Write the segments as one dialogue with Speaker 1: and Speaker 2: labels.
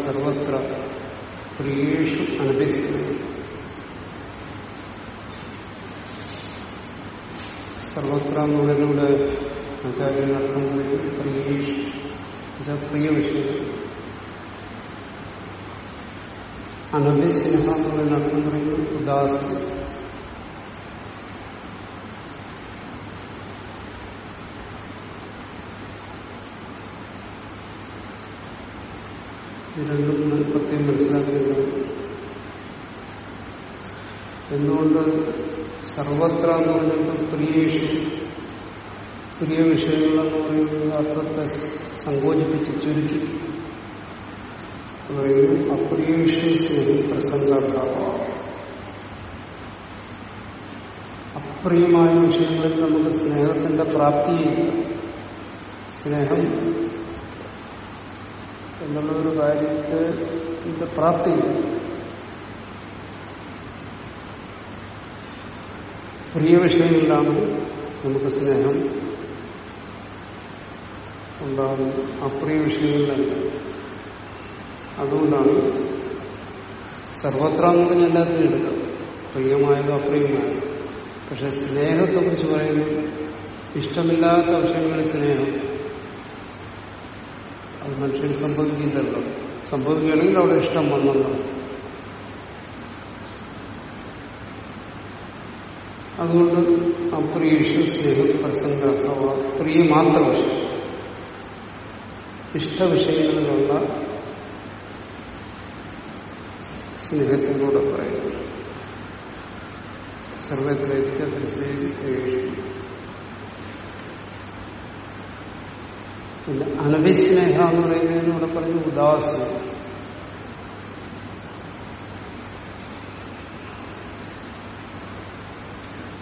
Speaker 1: സർവത്ര പ്രിയേഷു അനഭ്യസിക്കുന്നു സർവത്ര എന്നുള്ളതിലൂടെ ആചാര്യൻ അർത്ഥം പ്രിയേഷു പ്രിയ വിഷയം അനഭ്യസ്നേഹ എന്നുള്ളതിന് അർത്ഥം പറയുന്നത് ഉദാസന രണ്ടും പ്രത്യേകം മനസ്സിലാക്കുന്നത് എന്തുകൊണ്ട് സർവത്ര എന്ന് പറഞ്ഞപ്പോൾ പ്രിയേഷു പ്രിയ വിഷയങ്ങളെന്ന് പറയുന്നത് അർത്ഥത്തെ സങ്കോചിപ്പിച്ച് ചുരുക്കി. പറയുന്നു അപ്രിയേഷു സ്നേഹി പ്രസംഗാഭാവ അപ്രിയമായ വിഷയങ്ങളിൽ നമുക്ക് സ്നേഹത്തിന്റെ പ്രാപ്തിയില്ല. സ്നേഹം എന്നുള്ള ഒരു കാര്യത്തെ പ്രാപ്തി പ്രിയ വിഷയങ്ങളിലാണ് നമുക്ക് സ്നേഹം ഉണ്ടാകുന്നത് അപ്രിയ വിഷയങ്ങളിലല്ല അതുകൊണ്ടാണ് സർവത്ര എന്ന് പറഞ്ഞാൽ എല്ലാത്തിനും എടുക്കാം. പ്രിയമായതോ അപ്രിയമായതോ. പക്ഷെ സ്നേഹത്തെക്കുറിച്ച് പറയുമ്പോൾ ഇഷ്ടമില്ലാത്ത വിഷയങ്ങളിൽ സ്നേഹം അത് മനുഷ്യന് സംഭവിക്കില്ലല്ലോ സംഭവിക്കുകയാണെങ്കിൽ അവിടെ ഇഷ്ടം വന്നെന്നാണ് അതുകൊണ്ട് അപ്രിയേഷു സ്നേഹം പ്രസംഗ പ്രിയ മാത്രം വിഷയം ഇഷ്ടവിഷയങ്ങളിലുള്ള സ്നേഹത്തിലൂടെ പറയുന്നു. സർവത്രേക്ക് പിന്നെ അനഭിസ്നേഹ എന്ന് പറയുന്നതിനൂടെ പറഞ്ഞു ഉദാസീന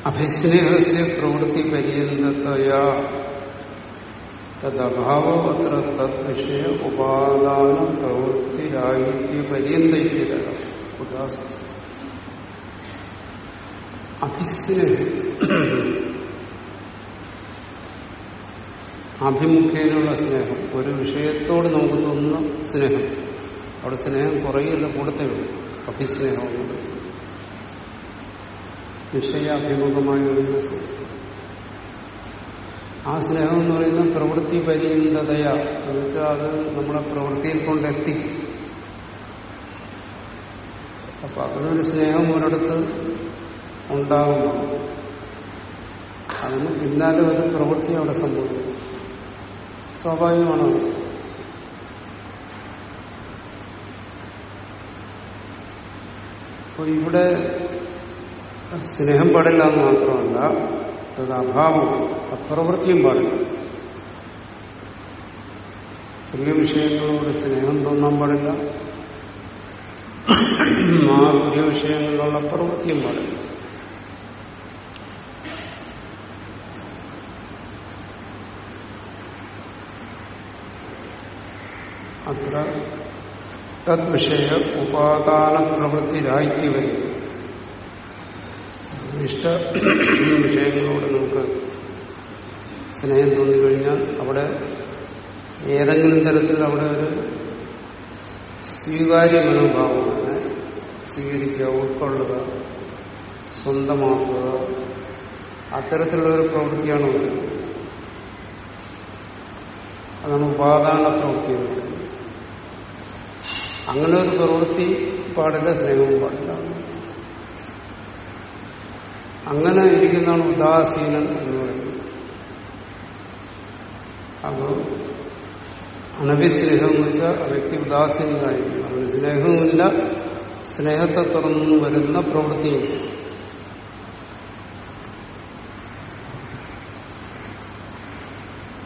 Speaker 1: അഭിസ്നേഹസ്യ പ്രവൃത്തി പര്യന്തതയാ. തദ്ഭാവോ അത്ര തദ്വിഷയ ഉപാദാന പ്രവൃത്തിരാഹിത്യ പര്യന്തയില്ല ഉദാസ. അഭിസ്നേഹം. ആഭിമുഖ്യനുള്ള സ്നേഹം. ഒരു വിഷയത്തോട് നമുക്ക് തോന്നുന്ന സ്നേഹം. അവിടെ സ്നേഹം കുറയില്ല കൂടത്തേ ഉള്ളൂ. അഭിസ്നേഹം വിഷയാഭിമുഖമായി വരുന്ന സ്നേഹം. ആ സ്നേഹം എന്ന് പറയുന്നത് പ്രവൃത്തി പര്യന്തതയാ. എന്ന് വെച്ചാൽ അത് നമ്മുടെ പ്രവൃത്തിയിൽ കൊണ്ടെത്തി. അപ്പൊ അതിനൊരു സ്നേഹം ഒരിടത്ത് ഉണ്ടാകുന്നു അതിന് പിന്നാലെ ഒരു പ്രവൃത്തി അവിടെ സംഭവിക്കും സ്വാഭാവികമാണ്? അപ്പൊ ഇവിടെ സ്നേഹം പാടില്ല എന്ന് മാത്രമല്ല അത് അഭാവം അപ്രവൃത്തിയും പാടില്ല. പ്രിയ വിഷയങ്ങളോട് സ്നേഹം തോന്നാൻ പാടില്ല. ആ പ്രിയ വിഷയങ്ങളിലുള്ള പ്രവൃത്തിയും പാടില്ല. അത്ര തദ്വിഷയ ഉപാദാന പ്രവൃത്തി രാജ്യ വരും ഇഷ്ട വിഷയങ്ങളോട് നമുക്ക് സ്നേഹം തോന്നിക്കഴിഞ്ഞാൽ അവിടെ ഏതെങ്കിലും തരത്തിൽ അവിടെ ഒരു സ്വീകാര്യ മനോഭാവമാണ് സ്വീകരിക്കുക ഉൾക്കൊള്ളുക സ്വന്തമാക്കുക. അത്തരത്തിലുള്ള ഒരു പ്രവൃത്തിയാണ് ഉള്ളത്. അതാണ് ഉപാദാന പ്രവൃത്തി അങ്ങനെ ഒരു പ്രവൃത്തി പാടില്ല സ്നേഹവും പാടില്ല. അങ്ങനെ ഇരിക്കുന്നതാണ് ഉദാസീനൻ എന്ന് പറയുന്നത്. അപ്പോ അനഭിസ്നേഹം എന്ന് വെച്ചാൽ ആ വ്യക്തി ഉദാസീനനായിരിക്കും. അവന് സ്നേഹവുമില്ല സ്നേഹത്തെ തുറന്നു വരുന്ന പ്രവൃത്തിയും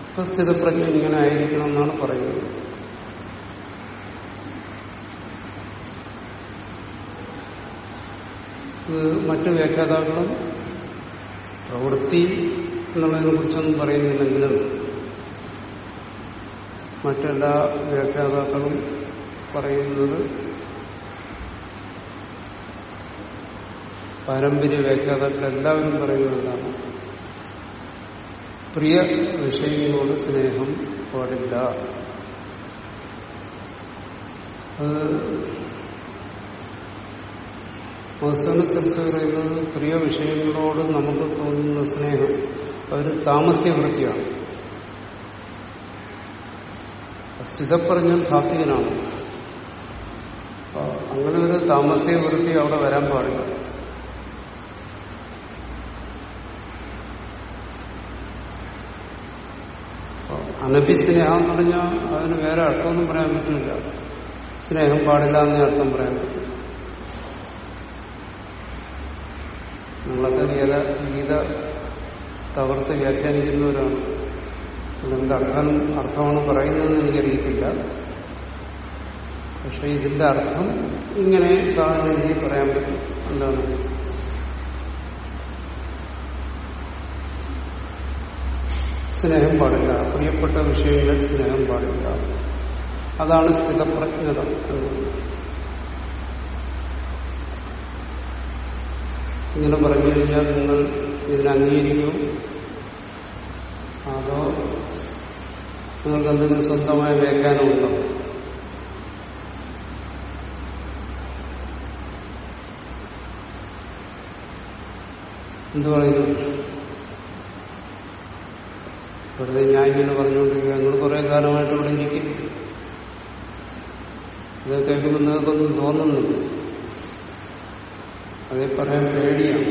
Speaker 1: ഇപ്പൊ സ്ഥിതപ്രജ്ഞ ഇങ്ങനെ ആയിരിക്കണം എന്നാണ് പറയുന്നത്. മറ്റു വ്യാഖ്യാതാക്കളും പ്രവൃത്തി എന്നുള്ളതിനെ കുറിച്ചൊന്നും പറയുന്നില്ലെങ്കിലും മറ്റെല്ലാ വ്യാഖ്യാതാക്കളും പറയുന്നത് പാരമ്പര്യ വ്യാഖ്യാതാക്കൾ എല്ലാവരും പറയുന്നത് എന്താണ് പ്രിയ വിഷയങ്ങളോട് സ്നേഹം പാടില്ല. അത് അവസാന സെൻസ് പറയുന്നത് പ്രിയ വിഷയങ്ങളോട് നമുക്ക് തോന്നുന്ന സ്നേഹം. അവർ താമസ്യവൃത്തിയാണ്. സ്ഥിതപ്പറഞ്ഞാൽ സാത്വികനാണ്. അങ്ങനെ ഒരു താമസ്യവൃത്തി അവിടെ വരാൻ പാടില്ല. അനഭിസ്നേഹം എന്ന് പറഞ്ഞാൽ അതിന് വേറെ അർത്ഥമൊന്നും പറയാൻ പറ്റില്ല സ്നേഹം പാടില്ല എന്നേ അർത്ഥം പറയാൻ പറ്റും. നിങ്ങളൊക്കെ ഗീത ഗീത തകർത്ത് വ്യാഖ്യാനിക്കുന്നവരാണ്. എന്ത് അർത്ഥം അർത്ഥമാണ് പറയുന്നതെന്ന് എനിക്കറിയത്തില്ല. പക്ഷെ ഇതിന്റെ അർത്ഥം ഇങ്ങനെ സാധാരണ പറയാൻ പറ്റും. എന്താണ്? സ്നേഹം പാടില്ല. പ്രിയപ്പെട്ട വിഷയങ്ങളിൽ സ്നേഹം പാടില്ല. അതാണ് സ്ഥിതപ്രജ്ഞത ഇങ്ങനെ പറഞ്ഞു കഴിഞ്ഞാൽ നിങ്ങൾ ഇതിനെ അംഗീകരിക്കും അതോ നിങ്ങൾക്ക് എന്തെങ്കിലും സ്വന്തമായ വ്യാഖ്യാനമുണ്ടോ? എന്തു പറയുന്നു? വെറുതെ ഞാൻ ഇങ്ങനെ പറഞ്ഞുകൊണ്ടിരിക്കുക നിങ്ങൾ കുറെ കാലമായിട്ട് ഇവിടെ ഇരിക്കും. ഇത് കേൾക്കുമ്പോൾ നിങ്ങൾക്കൊന്നും തോന്നുന്നില്ല. അതേ പറയാൻ പേടിയാണ്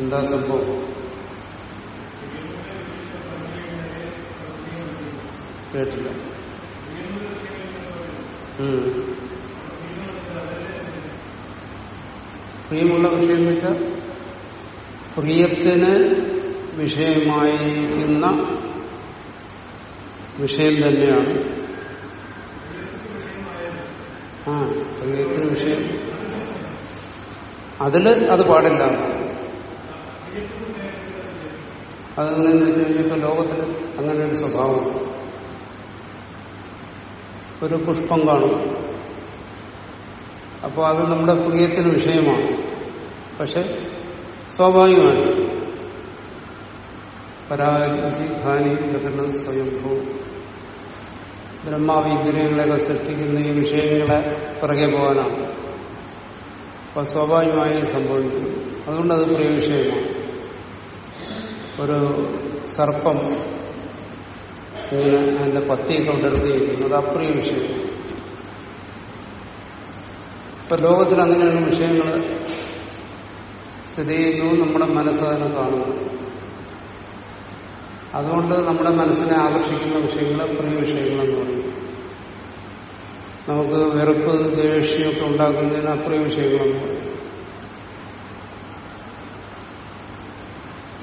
Speaker 1: എന്താ സംഭവം? കേട്ടില്ല. പ്രിയമുള്ള വിഷയം എന്ന് വെച്ചാൽ പ്രിയത്തിന് വിഷയമായിരിക്കുന്ന വിഷയം തന്നെയാണ് പ്രിയത്തിന് വിഷയം. അതിൽ അത് പാടില്ല. അതെങ്ങനെയെന്ന് വെച്ച് കഴിഞ്ഞപ്പോ ലോകത്തിൽ അങ്ങനെ ഒരു സ്വഭാവം. ഒരു പുഷ്പം കാണും. അപ്പോൾ അത് നമ്മുടെ പ്രിയത്തിന് വിഷയമാണ്. പക്ഷെ സ്വാഭാവികമാണ് പരാജി ധാനി പ്രകടനം സ്വയംഭൂ ബ്രഹ്മാവ് ഇന്ദ്രിയങ്ങളെയൊക്കെ സൃഷ്ടിക്കുന്ന ഈ വിഷയങ്ങളെ പിറകെ പോകാനാണ്. അപ്പൊ സ്വാഭാവികമായി സംഭവിക്കുന്നു അതുകൊണ്ട് അത് പ്രിയ വിഷയമാണ്. ഒരു സർപ്പം ഇങ്ങനെ അതിന്റെ പത്തിയൊക്കെ ഉണ്ടെടുത്തിരിക്കുന്നു അത് അപ്രിയ വിഷയം ഇപ്പൊ ലോകത്തിൽ അങ്ങനെയുള്ള വിഷയങ്ങൾ സ്ഥിതി ചെയ്യുന്നു നമ്മുടെ മനസ്സതിനെ കാണുന്നു. അതുകൊണ്ട് നമ്മുടെ മനസ്സിനെ ആകർഷിക്കുന്ന വിഷയങ്ങൾ പ്രിയ വിഷയങ്ങളെന്ന് പറയും. നമുക്ക് വെറുപ്പ് ദേഷ്യമൊക്കെ ഉണ്ടാക്കുന്നതിന് അത്രയും വിഷയങ്ങളൊന്നും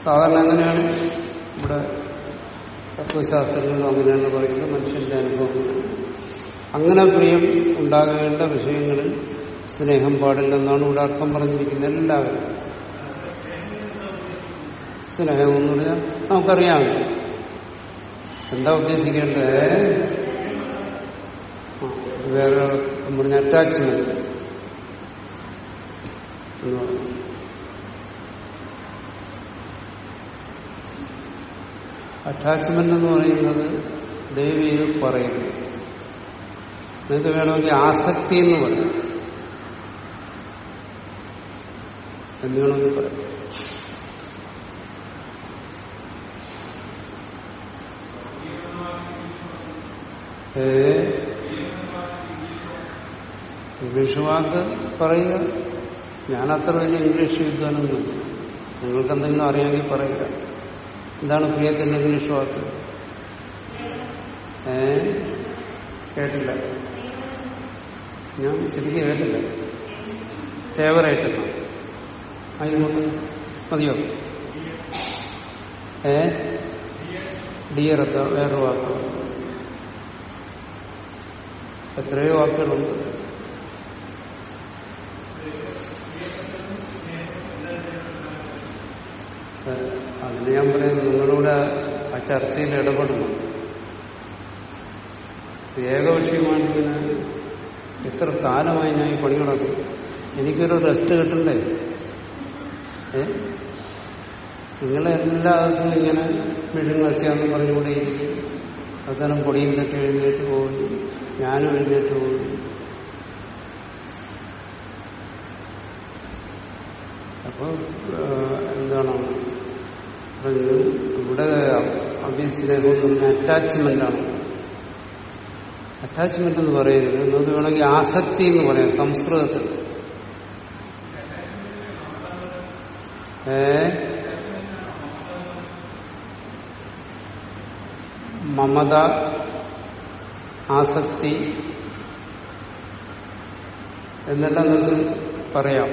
Speaker 1: സാധാരണ അങ്ങനെയാണ്. ഇവിടെ തത്വശാസ്ത്രങ്ങളും അങ്ങനെയാണ് പറയുന്നത്. മനുഷ്യന്റെ അനുഭവം അങ്ങനെ പ്രിയം ഉണ്ടാകേണ്ട വിഷയങ്ങളിൽ സ്നേഹം പാടില്ലെന്നാണ് ഇവിടെ അർത്ഥം പറഞ്ഞിരിക്കുന്നത് എല്ലാവരും. സ്നേഹം എന്ന് പറഞ്ഞാൽ നമുക്കറിയാം. എന്താ ഉദ്ദേശിക്കേണ്ടത്? വേറെ പറഞ്ഞ അറ്റാച്ച്മെന്റ് എന്ന് അറ്റാച്ച്മെന്റ് എന്ന് പറയുന്നത് ദേവി ഇത് പറയുന്നു നിങ്ങൾക്ക് വേണമെങ്കിൽ ആസക്തി എന്ന് പറയാം. എന്ന് വേണമെങ്കിൽ പറയാം. ഏ? ഇംഗ്ലീഷ് വാക്ക് പറയുക. ഞാൻ അത്ര വലിയ ഇംഗ്ലീഷ് വിദ്വാനൊന്നുമില്ല നിങ്ങൾക്ക് എന്തെങ്കിലും അറിയാമെങ്കിൽ പറയുക. എന്താണ് പ്രിയത്തിന്റെ ഇംഗ്ലീഷ് വാക്ക്? ഏ? കേട്ടില്ല. ഞാൻ ശരിക്കും കേട്ടില്ല. ഫേവറേറ്റ് എന്നാ ആയിക്കോട്ടെ. മതിയോ? ഏ? ഡിയർ എത്ര? വേറൊരു വാക്ക്. എത്രയോ വാക്കുകളുണ്ട് ഏഹ് അതിന് ഞാൻ പറയുന്നത് നിങ്ങളുടെ ആ ചർച്ചയിൽ ഇടപെടുന്നു. ഏകപക്ഷീയമായിട്ട് പിന്നെ എത്ര കാലമായി ഞാൻ ഈ പണി നടക്കും എനിക്കൊരു റെസ്റ്റ് കിട്ടണ്ടേ? ഏ? നിങ്ങളെ എല്ലാ ദിവസവും ഇങ്ങനെ മെഴുങ്ങസ്യാന്ന് പറഞ്ഞുകൂടെ ഇരിക്കും. അവസാനം പൊടിയും തട്ടി എഴുന്നേറ്റ് പോകുന്നു ഞാനും എഴുന്നേറ്റ് പോകുന്നു അപ്പോൾ എന്താണ്? പറഞ്ഞു ഇവിടെ അഭിസ്നേഹം അറ്റാച്ച്മെന്റ് ആണ്. അറ്റാച്ച്മെന്റ് എന്ന് പറയരുത്. നമുക്ക് വേണമെങ്കിൽ ആസക്തി എന്ന് പറയാം സംസ്കൃതത്തിൽ. ഏ? മമത ആസക്തി എന്നെല്ലാം നിങ്ങൾക്ക് പറയാം.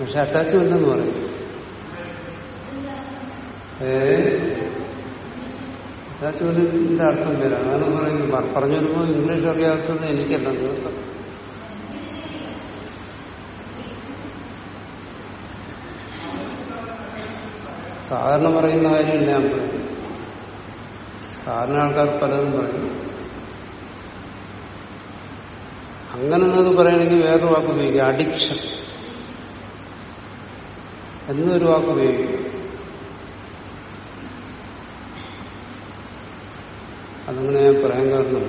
Speaker 1: പക്ഷെ അറ്റാച്ച്മെന്റ് എന്ന് പറയും അറ്റാച്ച്മെന്റിന്റെ അർത്ഥം വരാം അങ്ങനെ പറയുന്നു. പറഞ്ഞു വരുമ്പോൾ ഇംഗ്ലീഷ് അറിയാത്തത് എനിക്കല്ല. നിങ്ങൾക്ക് സാധാരണ പറയുന്ന കാര്യമില്ല ഞാൻ പറയുന്നത്. സാധാരണ ആൾക്കാർ പലതും പറയും. അങ്ങനെ നിങ്ങൾക്ക് പറയണമെങ്കിൽ വേറൊരു വാക്ക് ഉപയോഗിക്കുക അഡിക്ഷൻ എന്നൊരു വാക്ക് ഉപയോഗിക്കും. അതങ്ങനെ ഞാൻ പറയാൻ കാരണം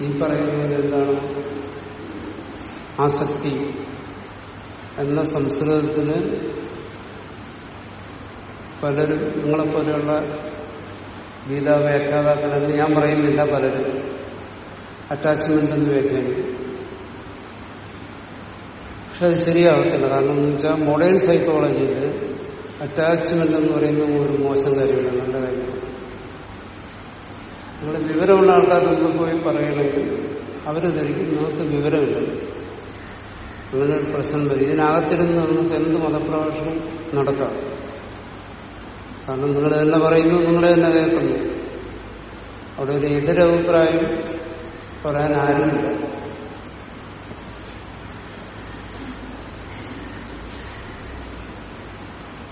Speaker 1: ഈ പറയുന്നത് എന്താണ്? ആസക്തി എന്ന സംസ്കൃതത്തിന് പലരും നിങ്ങളെപ്പോലെയുള്ള ഗീതാ വ്യാഖ്യാതാക്കളെന്ന് ഞാൻ പറയുന്നില്ല പലരും. അറ്റാച്ച്മെന്റ് എന്ന് വ്യാഖ്യാനിക്കും പക്ഷെ അത് ശരിയാവത്തില്ല. കാരണം എന്ന് വെച്ചാൽ മോഡേൺ സൈക്കോളജിയിൽ അറ്റാച്ച്മെന്റ് എന്ന് പറയുന്ന ഒരു മോശം കാര്യമില്ല നല്ല കാര്യമാണ് നിങ്ങൾ വിവരമുള്ള ആൾക്കാർ മുമ്പ് പോയി പറയണമെങ്കിൽ അവർ ധരിക്കും. നിങ്ങൾക്ക് വിവരമില്ല. അങ്ങനെ ഒരു പ്രശ്നം വരും. ഇതിനകത്തിരുന്ന് നിങ്ങൾക്ക് എന്ത് മതപ്രഭാഷണം നടത്താം? കാരണം നിങ്ങൾ തന്നെ പറയുന്നു നിങ്ങൾ തന്നെ കേൾക്കുന്നു. അവിടെ ഒരു എതിരഭിപ്രായം പറയാൻ ആരുമില്ല.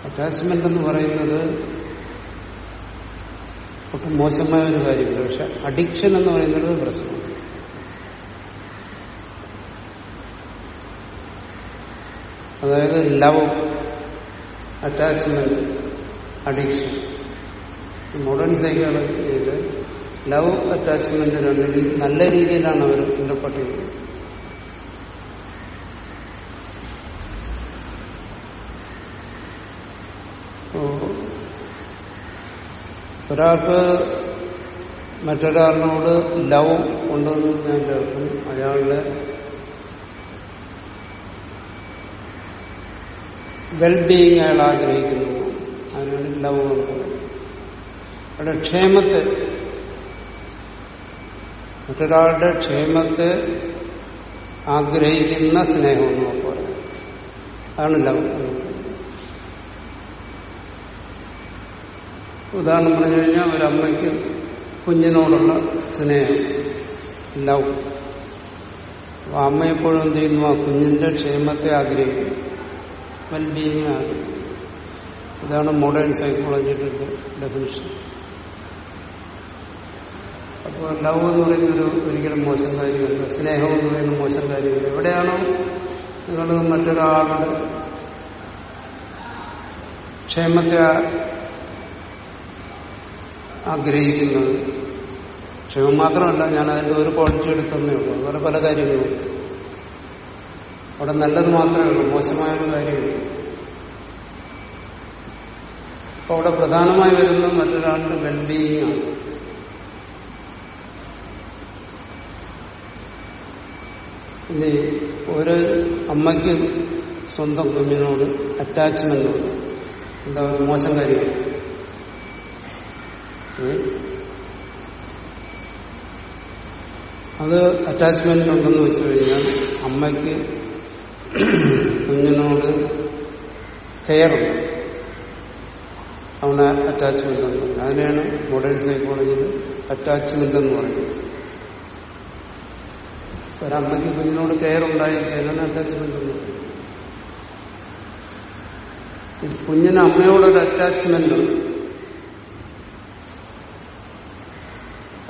Speaker 1: അറ്റാച്ച്മെന്റ് എന്ന് പറയുന്നത് ഒട്ടും മോശമായ ഒരു കാര്യമില്ല. പക്ഷെ അഡിക്ഷൻ എന്ന് പറയുന്നത് പ്രശ്നമാണ് അതായത് ലവ് അറ്റാച്ച്മെന്റ് അഡിക്ഷൻ മോഡേൺ സൈക്കോളജിയിൽ ലവ് അറ്റാച്ച്മെന്റ് രണ്ടിൽ നല്ല രീതിയിലാണ് അവർ ചെയ്യുന്നത് ഒരാൾക്ക് മറ്റൊരാളിനോട് ലവ് ഉണ്ടെന്ന് ഞാൻ കേൾക്കും. അയാളുടെ വെൽബീയിങ് അയാൾ ആഗ്രഹിക്കുന്നു. അതിനാണ് ലവ് എന്ന് അയാളുടെ ക്ഷേമത്തെ മറ്റൊരാളുടെ ക്ഷേമത്തെ ആഗ്രഹിക്കുന്ന സ്നേഹം എന്ന് പറയാം അതാണ് ലവ് ഉദാഹരണം പറഞ്ഞു കഴിഞ്ഞാൽ ഒരമ്മയ്ക്ക് കുഞ്ഞിനോടുള്ള സ്നേഹം. ലവ്. അപ്പൊ അമ്മ എപ്പോഴും എന്ത് ചെയ്യുന്നു? ആ കുഞ്ഞിന്റെ ക്ഷേമത്തെ ആഗ്രഹിക്കും വെൽബീയിങ് ആഗ്രഹിക്കും ഇതാണ് മോഡേൺ സൈക്കോളജിയുടെ ഡെഫിനിഷൻ അപ്പോൾ ലവ് എന്ന് പറയുന്നൊരു ഒരിക്കലും മോശം കാര്യമല്ല. സ്നേഹം എന്ന് പറയുന്ന മോശം കാര്യമല്ല. എവിടെയാണോ നിങ്ങൾ മറ്റൊരാളുടെ ക്ഷേമത്തെ ആഗ്രഹിക്കുന്നത്. ക്ഷേമം മാത്രമല്ല ഞാൻ അതിന്റെ ഒരു ക്വാളിറ്റി എടുത്തന്നേ ഉള്ളൂ. അതുപോലെ പല കാര്യങ്ങളും അവിടെ നല്ലത് മാത്രമേ ഉള്ളൂ മോശമായൊരു കാര്യമില്ല. അപ്പൊ അവിടെ പ്രധാനമായി വരുന്ന മറ്റൊരാളുടെ വെൽബീയിങ് ആണ്. ഇനി ഒരു അമ്മയ്ക്ക് സ്വന്തം കുഞ്ഞിനോട് അറ്റാച്ച്മെന്റ് എന്താ ഒരു മോശം കാര്യമാണ് അത് അറ്റാച്ച്മെന്റ് ഉണ്ടെന്ന് വെച്ചു കഴിഞ്ഞാൽ അമ്മയ്ക്ക് കുഞ്ഞിനോട് കെയറുണ്ട് അവന് അറ്റാച്ച്മെന്റ് ഉണ്ട്. അതിനെയാണ് മോഡേൺ സൈക്കോളജിയിൽ അറ്റാച്ച്മെന്റ് എന്ന് പറയുന്നത്. ഒരമ്മയ്ക്ക് കുഞ്ഞിനോട് കെയർ ഉണ്ടായിരിക്കാനാണ് അറ്റാച്ച്മെന്റ് എന്ന് പറയുന്നത്. കുഞ്ഞിന് അമ്മയോടൊരു അറ്റാച്ച്മെന്റ്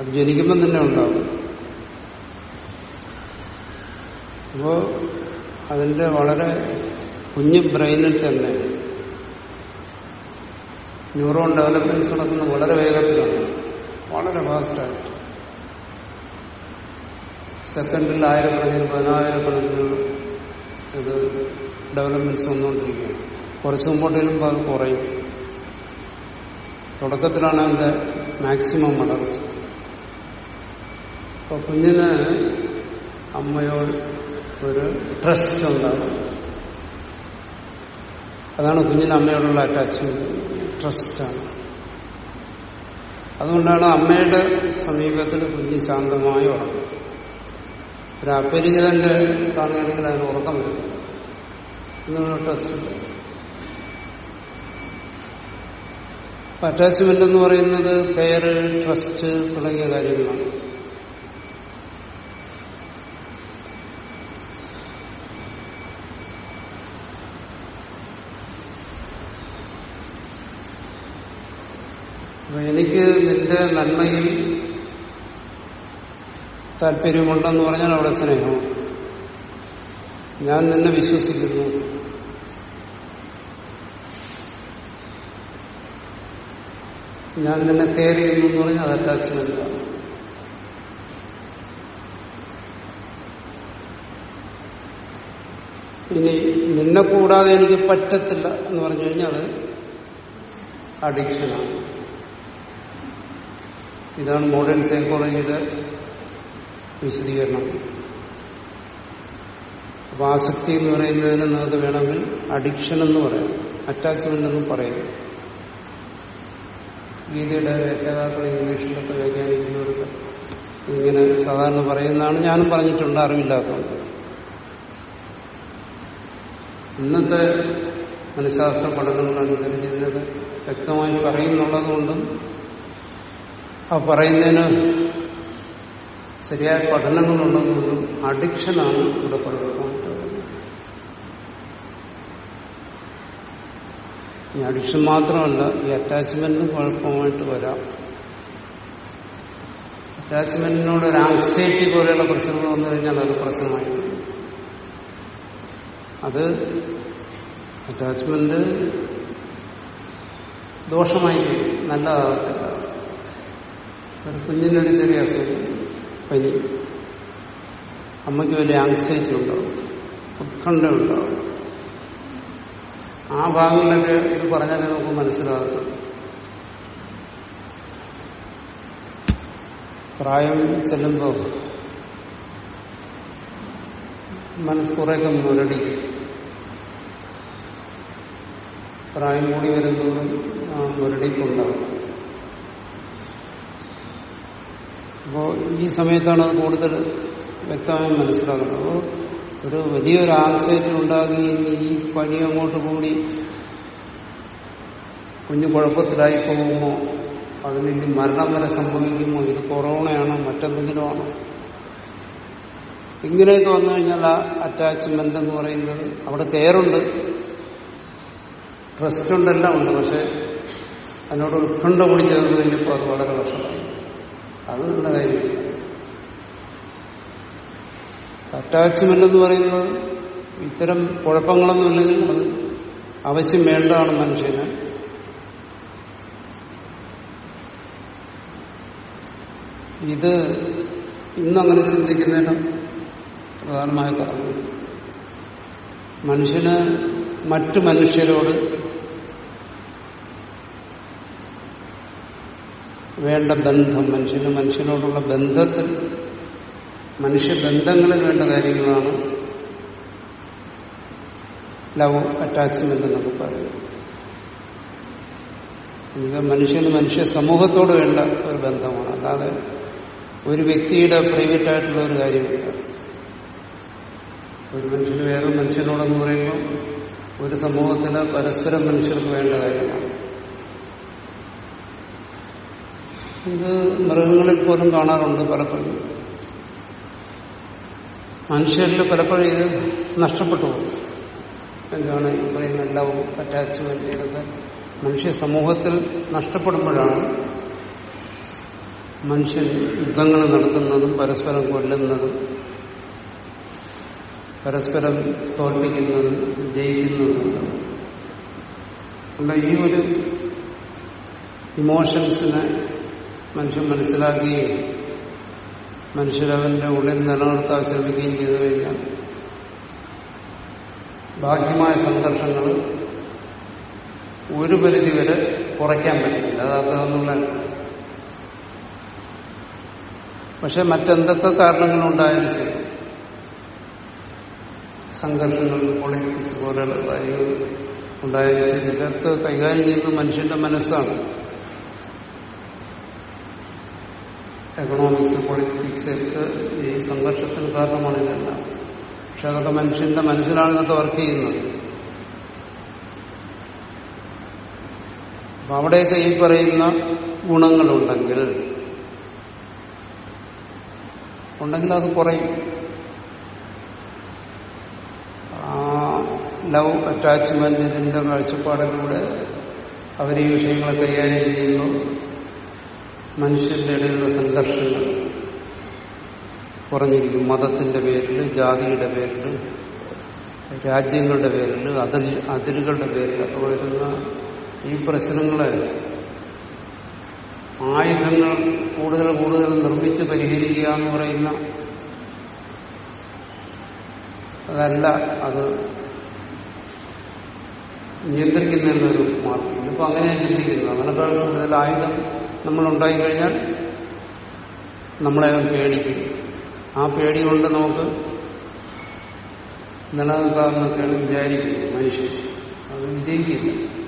Speaker 1: അത് ജനിക്കുമ്പം തന്നെ ഉണ്ടാവും. അപ്പോ അതിന്റെ വളരെ കുഞ്ഞു ബ്രെയിനിൽ തന്നെ ന്യൂറോൺ ഡെവലപ്മെന്റ്സ് നടക്കുന്നത് വളരെ വേഗത്തിലാണ്. വളരെ ഫാസ്റ്റായിട്ട് സെക്കൻഡിൽ ആയിരക്കണക്കിന് പതിനായിരക്കണക്കിന് ഇത് ഡെവലപ്മെന്റ്സ് വന്നുകൊണ്ടിരിക്കുകയാണ്. കുറച്ച് മുമ്പോട്ട് വരുമ്പോൾ അത് കുറയും. തുടക്കത്തിലാണ് അതിന്റെ മാക്സിമം വളർച്ച. അപ്പൊ കുഞ്ഞിന് അമ്മയോട് ഒരു ട്രസ്റ്റ് ഉണ്ടാകും അതാണ് കുഞ്ഞിന് അമ്മയോടുള്ള അറ്റാച്ച്മെന്റ് ട്രസ്റ്റാണ് അതുകൊണ്ടാണ് അമ്മയുടെ സമീപത്തിൽ കുഞ്ഞ് ശാന്തമായി ഉറങ്ങുന്നത്. ഒരു അപരിചിതന്റെ കാണുകയാണെങ്കിൽ അതിന് ഉറക്കം വരും. എന്നുള്ള ട്രസ്റ്റ് അറ്റാച്ച്മെന്റ് എന്ന് പറയുന്നത് കെയർ ട്രസ്റ്റ് തുടങ്ങിയ കാര്യങ്ങളാണ്. എനിക്ക് നിന്റെ നന്മയിൽ താല്പര്യമുണ്ടെന്ന് പറഞ്ഞാൽ അവിടെ സ്നേഹമാണ് ഞാൻ നിന്നെ വിശ്വസിക്കുന്നു. ഞാൻ നിന്നെ കെയർ ചെയ്യുന്നു എന്ന് പറഞ്ഞാൽ അത് അറ്റാച്ച്മെന്റാണ് ഇനി നിന്നെ കൂടാതെ എനിക്ക് പറ്റത്തില്ല എന്ന് പറഞ്ഞു കഴിഞ്ഞാൽ അത് അഡിക്ഷനാണ് ഇതാണ് മോഡേൺ സൈക്കോളജിയുടെ വിശദീകരണം. അപ്പൊ ആസക്തി എന്ന് പറയുന്നതിന് നിങ്ങൾക്ക് വേണമെങ്കിൽ അഡിക്ഷൻ എന്ന് പറയാം. അറ്റാച്ച്മെന്റ് എന്നും പറയും. ഗീതയുടെ വ്യക്തതാക്കൾ ഇംഗ്ലീഷിലൊക്കെ വ്യാഖ്യാനിക്കുന്നവർക്ക് ഇങ്ങനെ സാധാരണ പറയുന്നതാണ് ഞാനും പറഞ്ഞിട്ടുണ്ട് അറിവില്ലാത്തതുകൊണ്ട്. ഇന്നത്തെ മനഃശാസ്ത്ര പഠനങ്ങളനുസരിച്ച് ഇതിനത് വ്യക്തമായി പറയുന്നുള്ളതുകൊണ്ടും ആ പറയുന്നതിന് ശരിയായ പഠനങ്ങളുണ്ടെങ്കിലും അഡിക്ഷനാണ് ഇവിടെ കുഴപ്പമായിട്ട് ഈ അഡിക്ഷൻ മാത്രമല്ല ഈ അറ്റാച്ച്മെന്റിനും കുഴപ്പമായിട്ട് വരാം. അറ്റാച്ച്മെന്റിനോട് ഒരു ആങ്സൈറ്റി പോലെയുള്ള പ്രശ്നങ്ങൾ വന്നു കഴിഞ്ഞാൽ അത് പ്രശ്നമായി അത് അറ്റാച്ച്മെന്റ് ദോഷമായി വരും. ഒരു കുഞ്ഞിനൊരു ചെറിയ അസുഖം. പനി. അമ്മയ്ക്ക് വലിയ ആങ്സൈറ്റി ഉണ്ടാവും. ഉത്കണ്ഠ ഉണ്ടാവും. ആ ഭാഗങ്ങളിലൊക്കെ ഇത് പറഞ്ഞാലേ നമുക്ക് മനസ്സിലാകും പ്രായം ചെല്ലുമ്പോൾ മനസ്സ് കുറേയൊക്കെ മുരടിക്കും. പ്രായം കൂടി വരുന്നതും ആ അപ്പോൾ ഈ സമയത്താണ് അത് കൂടുതൽ വ്യക്തമായി മനസ്സിലാക്കുന്നത് അപ്പോൾ ഒരു വലിയൊരു ഉണ്ടാക്കി ഈ പനി അങ്ങോട്ട് കൂടി കുഞ്ഞു കുഴപ്പത്തിലായി പോകുമോ? അതിന് ഇനി മരണം വരെ സംഭവിക്കുമോ? ഇത് കൊറോണയാണോ? മറ്റെന്തെങ്കിലും ആണോ ഇങ്ങനെയൊക്കെ വന്നു കഴിഞ്ഞാൽ ആ അറ്റാച്ച്മെന്റ് എന്ന് പറയുന്നത് അവിടെ കെയറുണ്ട്. ട്രസ്റ്റ് ഉണ്ടെല്ലാം ഉണ്ട്. പക്ഷെ അതിനോട് ഉത്കണ്ഠ കൂടി ചേർന്ന് കഴിഞ്ഞപ്പോൾ അത് വളരെ വഷളായി അത് നിങ്ങളുടെ കാര്യമില്ല അറ്റാച്ച്മെന്റ് എന്ന് പറയുന്നത് ഇത്തരം കുഴപ്പങ്ങളൊന്നും ഇല്ലെങ്കിൽ അത് ആവശ്യം വേണ്ടതാണ് മനുഷ്യന്. ഇത് ഇന്നങ്ങനെ ചിന്തിക്കുന്നതിന് പ്രധാനമായ കാരണം മനുഷ്യന് മറ്റു മനുഷ്യരോട് വേണ്ട ബന്ധം മനുഷ്യന് മനുഷ്യനോടുള്ള ബന്ധത്തിൽ മനുഷ്യബന്ധങ്ങളിൽ വേണ്ട കാര്യങ്ങളാണ് ലവ് അറ്റാച്ച്മെന്റ് എന്നൊക്കെ പറയുന്നത് ഇത് മനുഷ്യന് മനുഷ്യ സമൂഹത്തോട് വേണ്ട ഒരു ബന്ധമാണ്. അല്ലാതെ ഒരു വ്യക്തിയുടെ പ്രൈവറ്റ് ആയിട്ടുള്ള ഒരു കാര്യമില്ല. ഒരു മനുഷ്യന് വേറെ മനുഷ്യനോടെന്ന് പറയുമ്പോൾ ഒരു സമൂഹത്തിന് പരസ്പരം മനുഷ്യർക്ക് വേണ്ട കാര്യമാണ്. ഇത് മൃഗങ്ങളിൽ പോലും കാണാറുണ്ട് പലപ്പോഴും. മനുഷ്യരിൽ പലപ്പോഴും ഇത് നഷ്ടപ്പെട്ടു എന്താണ് ഈ പറയുന്ന ലവ് അറ്റാച്ച്മെന്റ് ഇതൊക്കെ മനുഷ്യ സമൂഹത്തിൽ നഷ്ടപ്പെടുമ്പോഴാണ് മനുഷ്യൻ യുദ്ധങ്ങൾ നടത്തുന്നതും പരസ്പരം കൊല്ലുന്നതും പരസ്പരം തോൽപ്പിക്കുന്നതും ജയിക്കുന്നതും. അല്ല ഈ ഒരു ഇമോഷൻസിനെ മനുഷ്യൻ മനസ്സിലാക്കുകയും മനുഷ്യരവന്റെ ഉള്ളിൽ നിലനിർത്താൻ ശ്രമിക്കുകയും ചെയ്തു കഴിഞ്ഞാൽ ബാഹ്യമായ സംഘർഷങ്ങൾ ഒരു പരിധി വരെ കുറയ്ക്കാൻ പറ്റില്ല അതാക്കാവുന്ന പക്ഷെ മറ്റെന്തൊക്കെ കാരണങ്ങളുണ്ടായാലും ശരി. സംഘർഷങ്ങൾ പൊളിറ്റിക്സ് പോലെയുള്ള കാര്യങ്ങൾ ഉണ്ടായാലും ശരി. ഇതൊക്കെ കൈകാര്യം ചെയ്യുന്നത് മനുഷ്യന്റെ മനസ്സാണ്. എക്കണോമിക്സ് പൊളിറ്റിക്സ് ഒക്കെ ഈ സംഘർഷത്തിന് കാരണമാണ് ഇതെല്ലാം. പക്ഷെ അതൊക്കെ മനുഷ്യന്റെ മനസ്സിലാണ് ഇതൊക്കെ വർക്ക് ചെയ്യുന്നത്. അപ്പൊ അവിടെയൊക്കെ ഈ പറയുന്ന ഗുണങ്ങളുണ്ടെങ്കിൽ ഉണ്ടെങ്കിൽ അത് കുറയും. ആ ലവ് അറ്റാച്ച്മെന്റ് ഇതിന്റെ കാഴ്ചപ്പാടിലൂടെ അവർ ഈ വിഷയങ്ങളെ കൈകാര്യം ചെയ്യുമ്പോൾ മനുഷ്യന്റെ ഇടയിലുള്ള സംഘർഷങ്ങൾ കുറഞ്ഞിരിക്കും. മതത്തിന്റെ പേരിൽ ജാതിയുടെ പേരിൽ രാജ്യങ്ങളുടെ പേരിൽ അതിൽ അതിരുകളുടെ പേരിലൊക്കെ വരുന്ന ഈ പ്രശ്നങ്ങളെ ആയുധങ്ങൾ കൂടുതൽ കൂടുതൽ നിർമ്മിച്ച് പരിഹരിക്കുക എന്ന് പറയുന്ന അതല്ല അത് നിയന്ത്രിക്കുന്നതിനൊരു മാർഗം. ഇതിപ്പോ അങ്ങനെയാണ് ചിന്തിക്കുന്നത്. അങ്ങനെ കൂടുതൽ ആയുധം നമ്മൾ ഉണ്ടായിക്കഴിഞ്ഞാൽ നമ്മളെ അവൻ പേടിക്കും. ആ പേടി കൊണ്ട് നമുക്ക് നിലനിൽക്കാമെന്നൊക്കെയാണ് വിചാരിക്കുന്നത് മനുഷ്യൻ. അത് വിജയിക്കില്ല.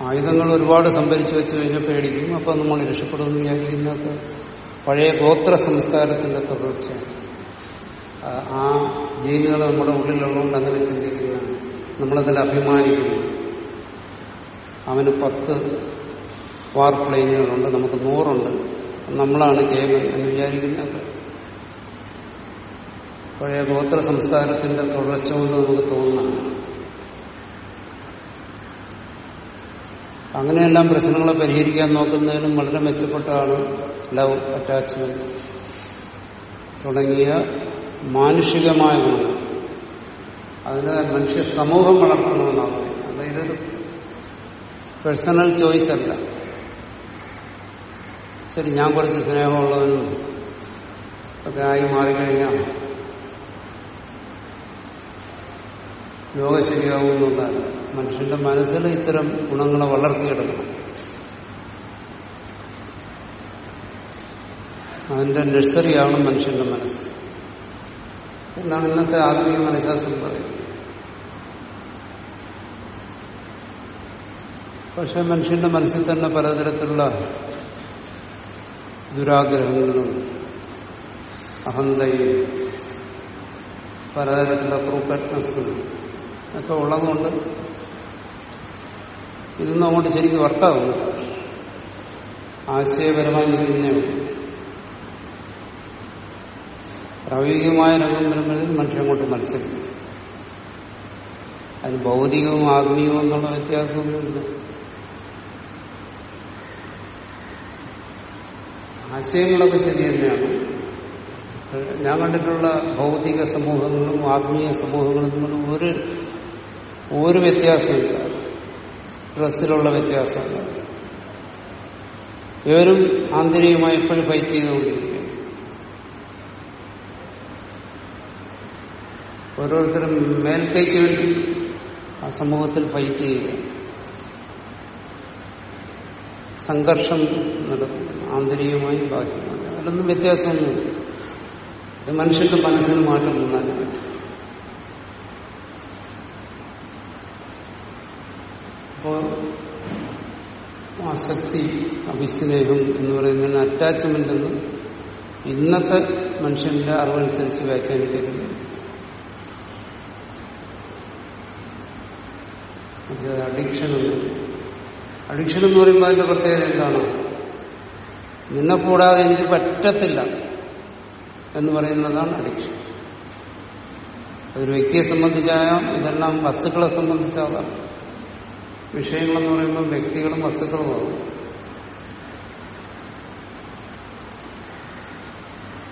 Speaker 1: ആയുധങ്ങൾ ഒരുപാട് സംഭരിച്ചു വെച്ച് കഴിഞ്ഞാൽ പേടിക്കും. അപ്പൊ നമ്മൾ രക്ഷപ്പെടുമെന്ന് വിചാരിക്കുന്നതൊക്കെ പഴയ ഗോത്ര സംസ്കാരത്തിന്റെ തുടർച്ചയാണ്. ആ ജീനുകൾ നമ്മുടെ ഉള്ളിലുള്ളതുകൊണ്ട് അങ്ങനെ ചിന്തിക്കുന്നതാണ്. നമ്മളതിൽ അഭിമാനിക്കുന്നു. അവന് പത്ത് വാർ പ്ലെയിനുകളുണ്ട് നമുക്ക് നൂറുണ്ട്. നമ്മളാണ് കേമൻ എന്ന് വിചാരിക്കുന്നത്. പഴയ ഗോത്ര സംസ്കാരത്തിന്റെ തുടർച്ച കൊണ്ട് നമുക്ക് തോന്നുന്നതാണ് അങ്ങനെയെല്ലാം പ്രശ്നങ്ങളെ പരിഹരിക്കാൻ നോക്കുന്നതിനും വളരെ മെച്ചപ്പെട്ടാണ് ലവ് അറ്റാച്ച്മെന്റ് തുടങ്ങിയ മാനുഷികമായ ഗുണങ്ങൾ. അതിന് മനുഷ്യ സമൂഹം വളർത്തണമെന്നാണ് അതായത് പേഴ്സണൽ ചോയ്സ് അല്ല. ശരി ഞാൻ കുറച്ച് സ്നേഹമുള്ളവനും ഒക്കെ ആയി മാറിക്കഴിഞ്ഞാൽ ലോകം ശരിയാകുമെന്നുള്ളതാണ് മനുഷ്യന്റെ മനസ്സിൽ ഇത്തരം ഗുണങ്ങളെ വളർത്തിയെടുക്കണം. അതിന്റെ നഴ്സറിയാണ് മനുഷ്യന്റെ മനസ്സ്. എന്നാണ് ഇന്നത്തെ ആധുനിക മനഃശാസ്ത്രം പറയുന്നത്. പക്ഷെ മനുഷ്യന്റെ മനസ്സിൽ തന്നെ പലതരത്തിലുള്ള ദുരാഗ്രഹങ്ങളും അഹന്തയും പലതരത്തിലുള്ള ക്രൂപ്പറ്റ്നസ്സും ഒക്കെ ഉള്ളതുകൊണ്ട് ഇതൊന്നും അങ്ങോട്ട് ശരിക്കും വർക്കാവുന്നു ആശയപരമായി നിൽക്കുന്നേ പ്രായോഗികമായ രംഗം വരുമ്പോഴും മനുഷ്യൻ അങ്ങോട്ട് മത്സരിക്കും. അതിന് ഭൗതികവും ആത്മീയവും എന്നുള്ള വ്യത്യാസമൊന്നുമില്ല. ആശയങ്ങളൊക്കെ ശരി തന്നെയാണ് ഞാൻ കണ്ടിട്ടുള്ള ഭൗതിക സമൂഹങ്ങളും ആത്മീയ സമൂഹങ്ങളും തമ്മിൽ ഒരു ഒരു വ്യത്യാസമില്ല. ഡ്രസ്സിലുള്ള വ്യത്യാസമില്ല ഇവരും ആന്തരികമായി എപ്പോഴും ഫൈറ്റ് ചെയ്തുകൊണ്ടിരിക്കുകയാണ്. ഓരോരുത്തരും മേൽക്കൈക്ക് വേണ്ടി ആ സമൂഹത്തിൽ ഫൈറ്റ് ചെയ്യുക സംഘർഷം നടക്കും ആന്തരികമായി ബാഹ്യമായി അതിലൊന്നും വ്യത്യാസമൊന്നുമില്ല. ഇത് മനുഷ്യന്റെ മനസ്സിന് മാറ്റം കൊണ്ടാലും പറ്റും. അപ്പോ ആസക്തി അഭിസ്നേഹം എന്ന് പറയുന്നതിന് അറ്റാച്ച്മെന്റ് എന്ന് ഇന്നത്തെ മനുഷ്യന്റെ അറിവനുസരിച്ച് വ്യാഖ്യാനിക്കരുത്. അഡിക്ഷൻ എന്ന് അഡിക്ഷൻ എന്ന് പറയുമ്പോൾ അതിന്റെ പ്രത്യേകത എന്താണ്? നിന്നെ കൂടാതെ എനിക്ക് പറ്റത്തില്ല എന്ന് പറയുന്നതാണ് അഡിക്ഷൻ. ഒരു വ്യക്തിയെ സംബന്ധിച്ചായാലും ഇതെല്ലാം വസ്തുക്കളെ സംബന്ധിച്ചാകാം. വിഷയങ്ങളെന്ന് പറയുമ്പോൾ വ്യക്തികളും വസ്തുക്കളുമാകും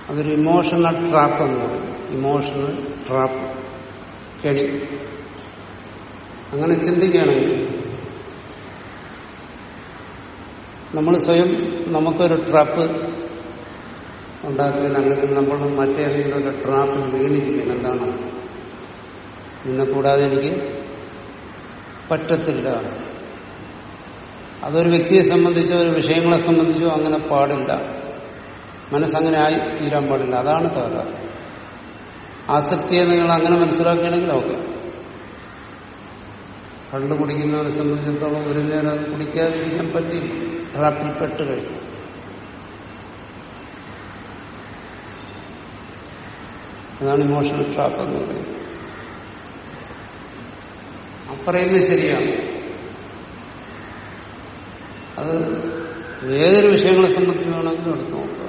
Speaker 1: അതൊരു ഇമോഷണൽ ട്രാപ്പ് എന്ന് പറയും. ഇമോഷണൽ ട്രാപ്പ് കെണി അങ്ങനെ ചിന്തിക്കുകയാണെങ്കിൽ നമ്മൾ സ്വയം നമുക്കൊരു ട്രാപ്പ് ഉണ്ടാക്കുന്ന അങ്ങനെ നമ്മൾ മറ്റേതെങ്കിലും ഒരു ട്രാപ്പിൽ വീണിരിക്കുന്ന എന്താണ്? നിന്നെ കൂടാതെ എനിക്ക് പറ്റത്തില്ല. അതൊരു വ്യക്തിയെ സംബന്ധിച്ചോ ഒരു വിഷയങ്ങളെ സംബന്ധിച്ചോ അങ്ങനെ പാടില്ല. മനസ്സങ്ങനെ ആയി തീരാൻ പാടില്ല. അതാണ് തകരാറ് ആസക്തിയെ നിങ്ങൾ അങ്ങനെ മനസ്സിലാക്കുകയാണെങ്കിൽ ഓക്കെ. കള്ളു കുടിക്കുന്നവരെ സംബന്ധിച്ചിടത്തോളം ഒരു നേരം അത് കുടിക്കാതിരിക്കാൻ പറ്റി. ട്രാപ്പിൽ പെട്ട് കഴിഞ്ഞു. അതാണ് ഇമോഷണൽ ട്രാപ്പ് എന്ന് പറയുന്നത്. അപ്പറയുന്നത് ശരിയാണ്. അത് ഏതൊരു വിഷയങ്ങളെ സംബന്ധിച്ച് വേണമെങ്കിലും എടുത്തു നോക്കുക.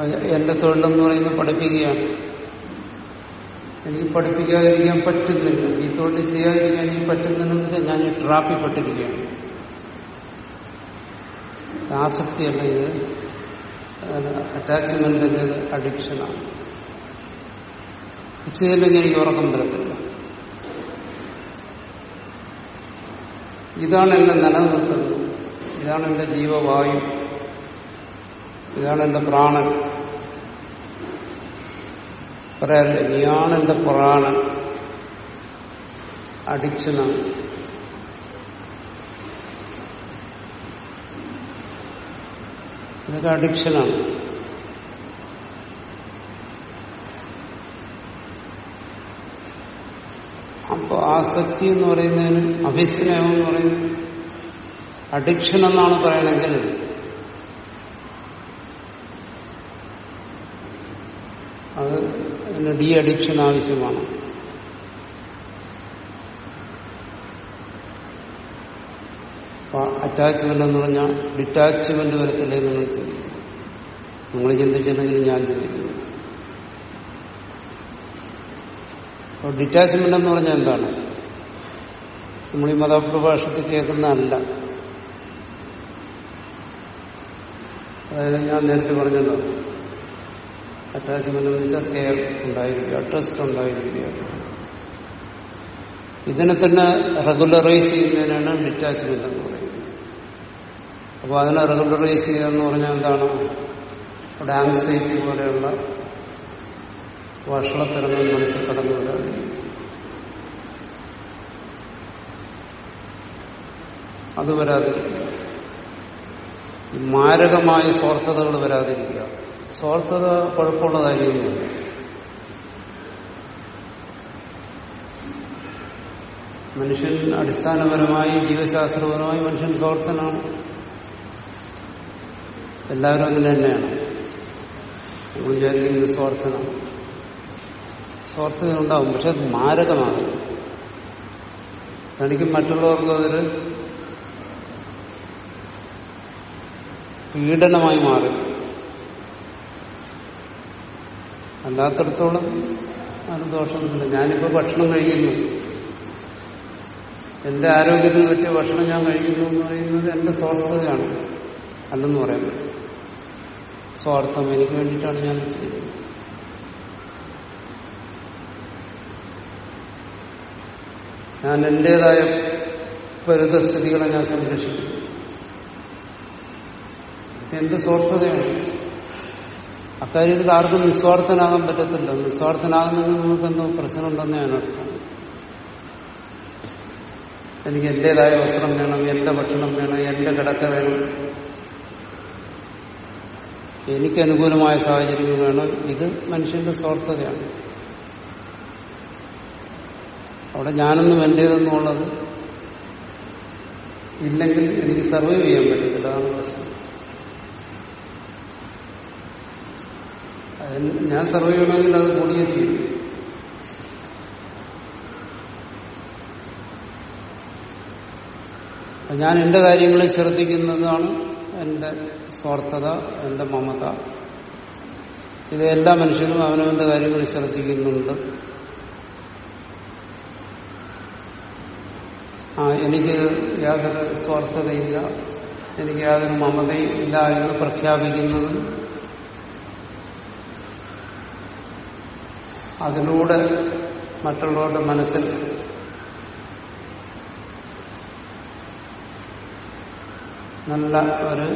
Speaker 1: എന്റെ തൊഴിലെന്ന് പറയുന്നത് പഠിപ്പിക്കുകയാണ്. എനിക്ക് പഠിപ്പിക്കാതിരിക്കാൻ പറ്റുന്നില്ല. ഈ തൊഴിൽ ചെയ്യാതിരിക്കാൻ എനിക്ക് പറ്റുന്നില്ലെന്ന് വെച്ചാൽ ഞാൻ ഈ ട്രാപ്പിൽ പെട്ടിരിക്കുകയാണ്. ആസക്തിയല്ല ഇത്. അറ്റാച്ച്മെന്റിന്റെ അഡിക്ഷനാണ് ചെയ്തില്ലെങ്കിൽ എനിക്ക് ഉറക്കം വരത്തില്ല. ഇതാണ് എന്നെ നിലനിർത്തുന്നത്. ഇതാണ് എന്റെ ജീവവായു. ഇതാണ് എന്റെ പ്രാണൻ? പറയാറില്ല നീയാണ് എന്റെ പ്രാണൻ? അഡിക്ഷനാണ് ഇതൊക്കെ അഡിക്ഷനാണ്. അപ്പൊ ആസക്തി എന്ന് പറയുന്നതിന് അഭിസ്നേഹം എന്ന് പറയുന്നത് അഡിക്ഷൻ എന്നാണ് പറയണമെങ്കിൽ അത് അതിന് ഡി അഡിക്ഷൻ ആവശ്യമാണ്. അറ്റാച്ച്മെന്റ് എന്ന് പറഞ്ഞാൽ ഡിറ്റാച്ച്മെന്റ് വരത്തില്ലേ നിങ്ങൾ ചിന്തിക്കും. നിങ്ങൾ ചിന്തിച്ചില്ലെങ്കിൽ ഞാൻ ചിന്തിക്കുന്നു അപ്പോൾ ഡിറ്റാച്ച്മെന്റ് എന്ന് പറഞ്ഞാൽ എന്താണ്? നമ്മൾ ഈ മതപ്രഭാഷത്തിൽ കേൾക്കുന്നതല്ല. അതായത് ഞാൻ നേരത്തെ പറഞ്ഞല്ലോ അറ്റാച്ച്മെന്റ് എന്ന് വെച്ചാൽ കെയർ ഉണ്ടായിരിക്കുക ട്രസ്റ്റ് ഉണ്ടായിരിക്കുക. ഇതിനെ തന്നെ റെഗുലറൈസ് ചെയ്യുന്നതിനാണ് ഡിറ്റാച്ച്മെന്റ് എന്ന് പറയുന്നത്. അപ്പോൾ അതിനെ റെഗുലറൈസ് ചെയ്യുക എന്ന് പറഞ്ഞാൽ എന്താണ്? അവിടെ ആങ്സൈറ്റി പോലെയുള്ള വഷളത്തരങ്ങൾ മനസ്സിൽ കടന്നു വരാതിരിക്കും അത് വരാതിരിക്കുക. മാരകമായ സ്വാർത്ഥതകൾ വരാതിരിക്കുക. സ്വാർത്ഥത കുഴപ്പമുള്ള കാര്യമൊന്നുമില്ല മനുഷ്യൻ അടിസ്ഥാനപരമായി ജീവശാസ്ത്രപരമായി മനുഷ്യൻ സ്വാർത്ഥനാണ്. എല്ലാവരും അങ്ങനെ തന്നെയാണ്. വിചാരിക്കുന്നത് സ്വാർത്ഥനാണ്. സ്വാർത്ഥത ഉണ്ടാവും പക്ഷെ അത് മാരകമാകും. തനിക്ക് മറ്റുള്ളവർക്കും അതൊരു പീഡനമായി മാറും. അല്ലാത്തടത്തോളം അത് ദോഷമൊന്നുമില്ല ഞാനിപ്പോ ഭക്ഷണം കഴിക്കുന്നു. എന്റെ ആരോഗ്യത്തിന് പറ്റിയ ഭക്ഷണം ഞാൻ കഴിക്കുന്നു എന്ന് പറയുന്നത് എന്റെ സ്വാർത്ഥതയാണ് അല്ലെന്ന് പറയാൻ സ്വാർത്ഥം എനിക്ക് വേണ്ടിയിട്ടാണ് ഞാൻ ചെയ്യുന്നത്. ഞാൻ എന്റേതായ പരിതസ്ഥിതികളെ ഞാൻ സംരക്ഷിക്കുന്നു. എന്ത് സ്വാർത്ഥതയാണ്. അക്കാര്യത്തിൽ ആർക്കും നിസ്വാർത്ഥനാകാൻ പറ്റത്തില്ല. നിസ്വാർത്ഥനാകുന്നെങ്കിൽ നമുക്ക് എന്തോ ഞാൻ അർത്ഥം എനിക്ക് എന്റേതായ വസ്ത്രം വേണം എന്റെ ഭക്ഷണം വേണം എന്റെ കിടക്ക വേണം. എനിക്ക് അനുകൂലമായ സാഹചര്യങ്ങൾ വേണം. ഇത് മനുഷ്യന്റെ സ്വാർത്ഥതയാണ്. അവിടെ ഞാനൊന്നും എന്റേതെന്നുള്ളത് ഇല്ലെങ്കിൽ എനിക്ക് സർവൈവ് ചെയ്യാൻ പറ്റത്തില്ല. അതാണ് പ്രശ്നം. ഞാൻ സർവൈവ് ചെയ്യണമെങ്കിൽ അത് കൂടിയേ തീരും ഞാൻ എന്റെ കാര്യങ്ങളിൽ ശ്രദ്ധിക്കുന്നതാണ് എന്റെ സ്വാർത്ഥത എന്റെ മമത. ഇത് എല്ലാ മനുഷ്യരും അവനവന്റെ കാര്യങ്ങളിൽ ശ്രദ്ധിക്കുന്നുണ്ട്. ആ എനിക്ക് യാതൊരു സ്വാർത്ഥതയില്ല. എനിക്ക് യാതൊരു മമതയും ഇല്ല എന്ന് പ്രഖ്യാപിക്കുന്നത് അതിലൂടെ മറ്റുള്ളവരുടെ മനസ്സിൽ നല്ല ഒരു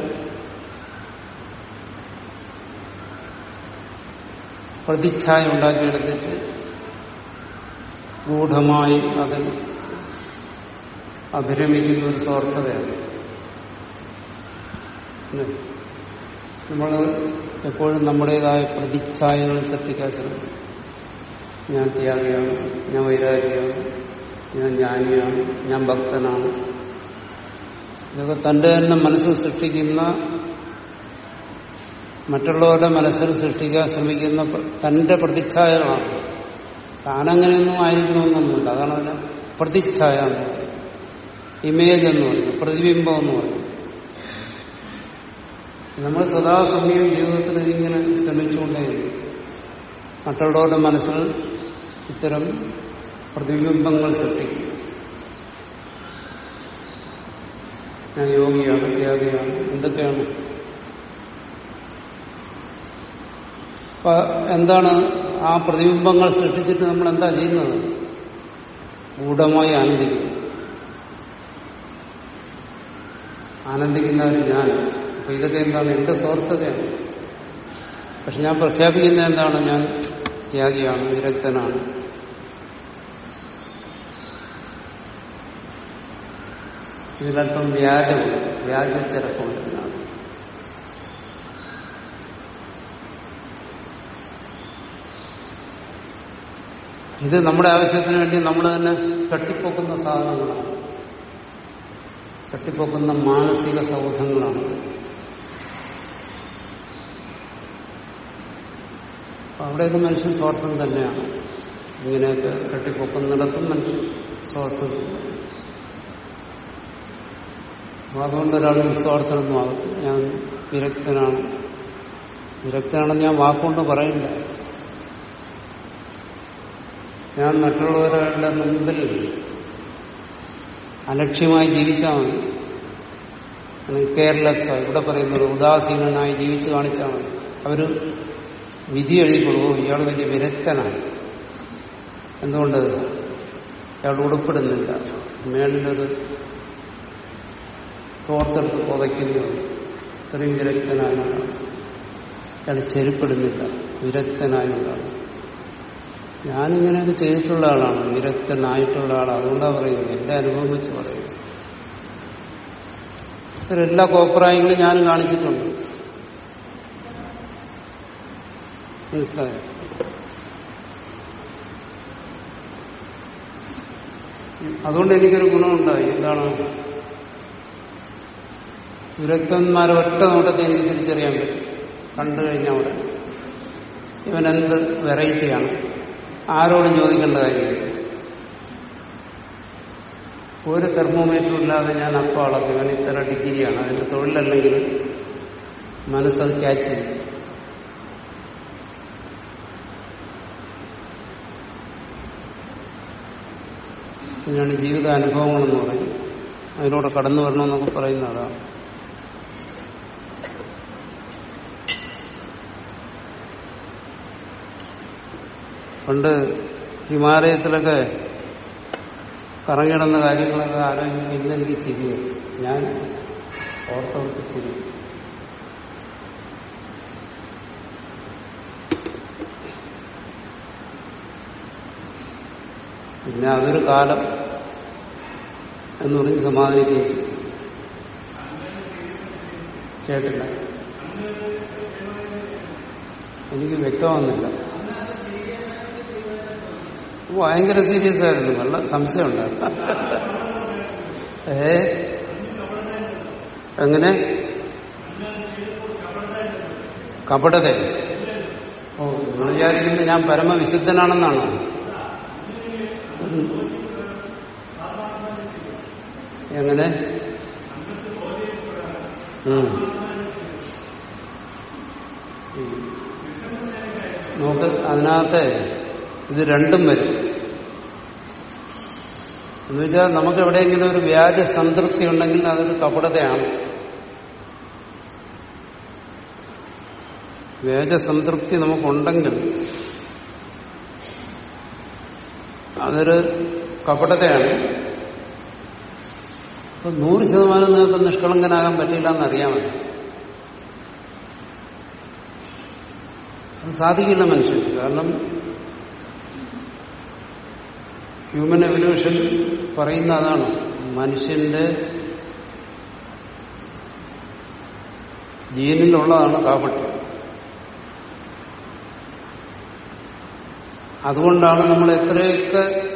Speaker 1: പ്രതിച്ഛായ ഉണ്ടാക്കിയെടുത്തിട്ട് ഗൂഢമായി അതിൽ അഭിരമിക്കുന്ന ഒരു സ്വാർത്ഥതയാണ്. നമ്മൾ എപ്പോഴും നമ്മുടേതായ പ്രതിച്ഛായകൾ സൃഷ്ടിക്കാൻ ശ്രമിക്കും. ഞാൻ ത്യാഗിയാണ് ഞാൻ വൈരാഗിയാണ് ഞാൻ ജ്ഞാനിയാണ് ഞാൻ ഭക്തനാണ്. ഇതൊക്കെ തന്റെ തന്നെ മനസ്സിൽ സൃഷ്ടിക്കുന്ന മറ്റുള്ളവരുടെ മനസ്സിൽ സൃഷ്ടിക്കാൻ ശ്രമിക്കുന്ന തന്റെ പ്രതിച്ഛായകളാണ്. താനങ്ങനെയൊന്നും ആയിരിക്കണമെന്നൊന്നുമില്ല. അതാണ് അതിന് പ്രതിച്ഛായ എന്ന് പറയുന്നത്. ഇമേജ് എന്ന് പറയുന്നത് പ്രതിബിംബം എന്ന് പറയുന്നത്. നമ്മൾ സദാസമയം ജീവിതത്തിൽ ഇങ്ങനെ ശ്രമിച്ചുകൊണ്ടേയിരിക്കും. മറ്റുള്ളവരുടെ മനസ്സിൽ ഇത്തരം പ്രതിബിംബങ്ങൾ സൃഷ്ടിക്കും. ഞാൻ യോഗിയാണ് ത്യാഗിയാണ് എന്തൊക്കെയാണ്? അപ്പൊ എന്താണ് ആ പ്രതിബിംബങ്ങൾ സൃഷ്ടിച്ചിട്ട് നമ്മൾ എന്താ ചെയ്യുന്നത്? ഗൂഢമായി ആനന്ദിക്കുന്നു. ആനന്ദിക്കുന്നവർ ഞാൻ. അപ്പൊ ഇതൊക്കെ എന്താണ് എന്റെ സ്വാർത്ഥതയാണ്. പക്ഷെ ഞാൻ പ്രഖ്യാപിക്കുന്ന എന്താണ്? ഞാൻ ത്യാഗിയാണ് വിരക്തനാണ്. ഇതിലല്പം വ്യാജമുണ്ട് വ്യാജച്ചിറക്കുണ്ട് ഇത് നമ്മുടെ ആവശ്യത്തിന് വേണ്ടി നമ്മൾ തന്നെ കെട്ടിപ്പൊക്കുന്ന സാധനങ്ങളാണ്. കെട്ടിപ്പൊക്കുന്ന മാനസിക സൗധങ്ങളാണ് അവിടെയൊക്കെ മനുഷ്യൻ സ്വാർത്ഥം തന്നെയാണ്. ഇങ്ങനെയൊക്കെ കെട്ടിപ്പൊക്കുന്നിടത്തും മനുഷ്യൻ സ്വാർത്ഥം അതുകൊണ്ട് ഒരാൾ നിസ്വാർത്ഥനൊന്നും ആകത്ത് ഞാൻ വിരക്തനാണ്. വിരക്തനാണെന്ന് ഞാൻ വാക്കുകൊണ്ട് പറയില്ല. ഞാൻ മറ്റുള്ളവരുടെ മുമ്പിൽ അലക്ഷ്യമായി ജീവിച്ചാൽ മതി. കെയർലെസ് ഇവിടെ പറയുന്നത് ഉദാസീനനായി ജീവിച്ചു കാണിച്ചാൽ മതി. അവർ വിധി എഴുതിക്കൊള്ളു ഇയാൾ വലിയ വിരക്തനാണ്. എന്തുകൊണ്ട്? ഇയാൾ ഉടുപ്പിടുന്നില്ല മേളിലൊരു തോർത്തെടുത്ത് പുതയ്ക്കുന്നു ഇത്രയും വിരക്തനായാണ് അയാൾ ചെരുപ്പിടുന്നില്ല. വിരക്തനായുണ്ടാണ് ഞാനിങ്ങനെയൊക്കെ ചെയ്തിട്ടുള്ള ആളാണ്. വിരക്തനായിട്ടുള്ള ആളാണ്. അതുകൊണ്ടാണ് പറയുന്നത്. എന്റെ അനുഭവം വെച്ച് പറയുന്നത്. ഇത്തരം എല്ലാ കോപ്രായങ്ങളും ഞാനും കാണിച്ചിട്ടുണ്ട്. മനസ്സിലായോ? അതുകൊണ്ട് എനിക്കൊരു ഗുണമുണ്ടായി. എന്താണ്? വിരക്തന്മാരെ ഒറ്റ നോട്ടത്തെ എനിക്ക് തിരിച്ചറിയാൻ പറ്റും. കണ്ടു കഴിഞ്ഞ അവിടെ ഇവൻ എന്ത് വെറൈറ്റിയാണ്? ആരോടും ചോദിക്കേണ്ട കാര്യമില്ല. ഒരു തെർമോമീറ്ററും ഇല്ലാതെ ഞാൻ അപ്പം അളക്കും ഇവൻ ഇത്ര ഡിഗ്രിയാണ്. അതിന്റെ തൊഴിലല്ലെങ്കിൽ മനസ്സത് ക്യാച്ച് ചെയ്യും. ഇതിനാണ് ജീവിതാനുഭവങ്ങളെന്ന് പറയും അതിലൂടെ കടന്നു വരണമെന്നൊക്കെ പറയുന്ന പണ്ട് ഹിമാലയത്തിലൊക്കെ കറങ്ങിടുന്ന കാര്യങ്ങളൊക്കെ ആലോചിക്കുമ്പോൾ ഇന്ന് എനിക്ക് ഞാൻ ഓർത്തോർത്ത് ചിരി പിന്നെ അതൊരു കാലം എന്ന് പറഞ്ഞ് സമാധാനിക്കുകയും ചെയ്തു. കേട്ടില്ല. എനിക്ക് വ്യക്തമാകുന്നില്ല ഭയങ്കര സീരിയസ് ആയിരുന്നു. നല്ല സംശയമുണ്ടായിരുന്നു ഏ? എങ്ങനെ? കപടത ഓ നിങ്ങൾ വിചാരിക്കുന്നത് ഞാൻ പരമവിശുദ്ധനാണെന്നാണ്? എങ്ങനെ. നോക്ക് അതിനകത്ത് ഇത് രണ്ടും വരും. എന്നുവെച്ചാൽ നമുക്ക് എവിടെയെങ്കിലും ഒരു വ്യാജ സംതൃപ്തി ഉണ്ടെങ്കിൽ അതൊരു കപടതയാണ്. വ്യാജ സംതൃപ്തി നമുക്കുണ്ടെങ്കിൽ അതൊരു കപടതയാണ്. അപ്പൊ നൂറ് ശതമാനം നിങ്ങൾക്ക് നിഷ്കളങ്കനാകാൻ പറ്റില്ല എന്നറിയാമല്ലോ അത് സാധിക്കില്ല മനുഷ്യന് കാരണം ഹ്യൂമൻ എവല്യൂഷൻ പറയുന്ന അതാണ്. മനുഷ്യന്റെ ജീനിലുള്ളതാണ് കാപട്യം അതുകൊണ്ടാണ് നമ്മൾ എത്രയൊക്കെ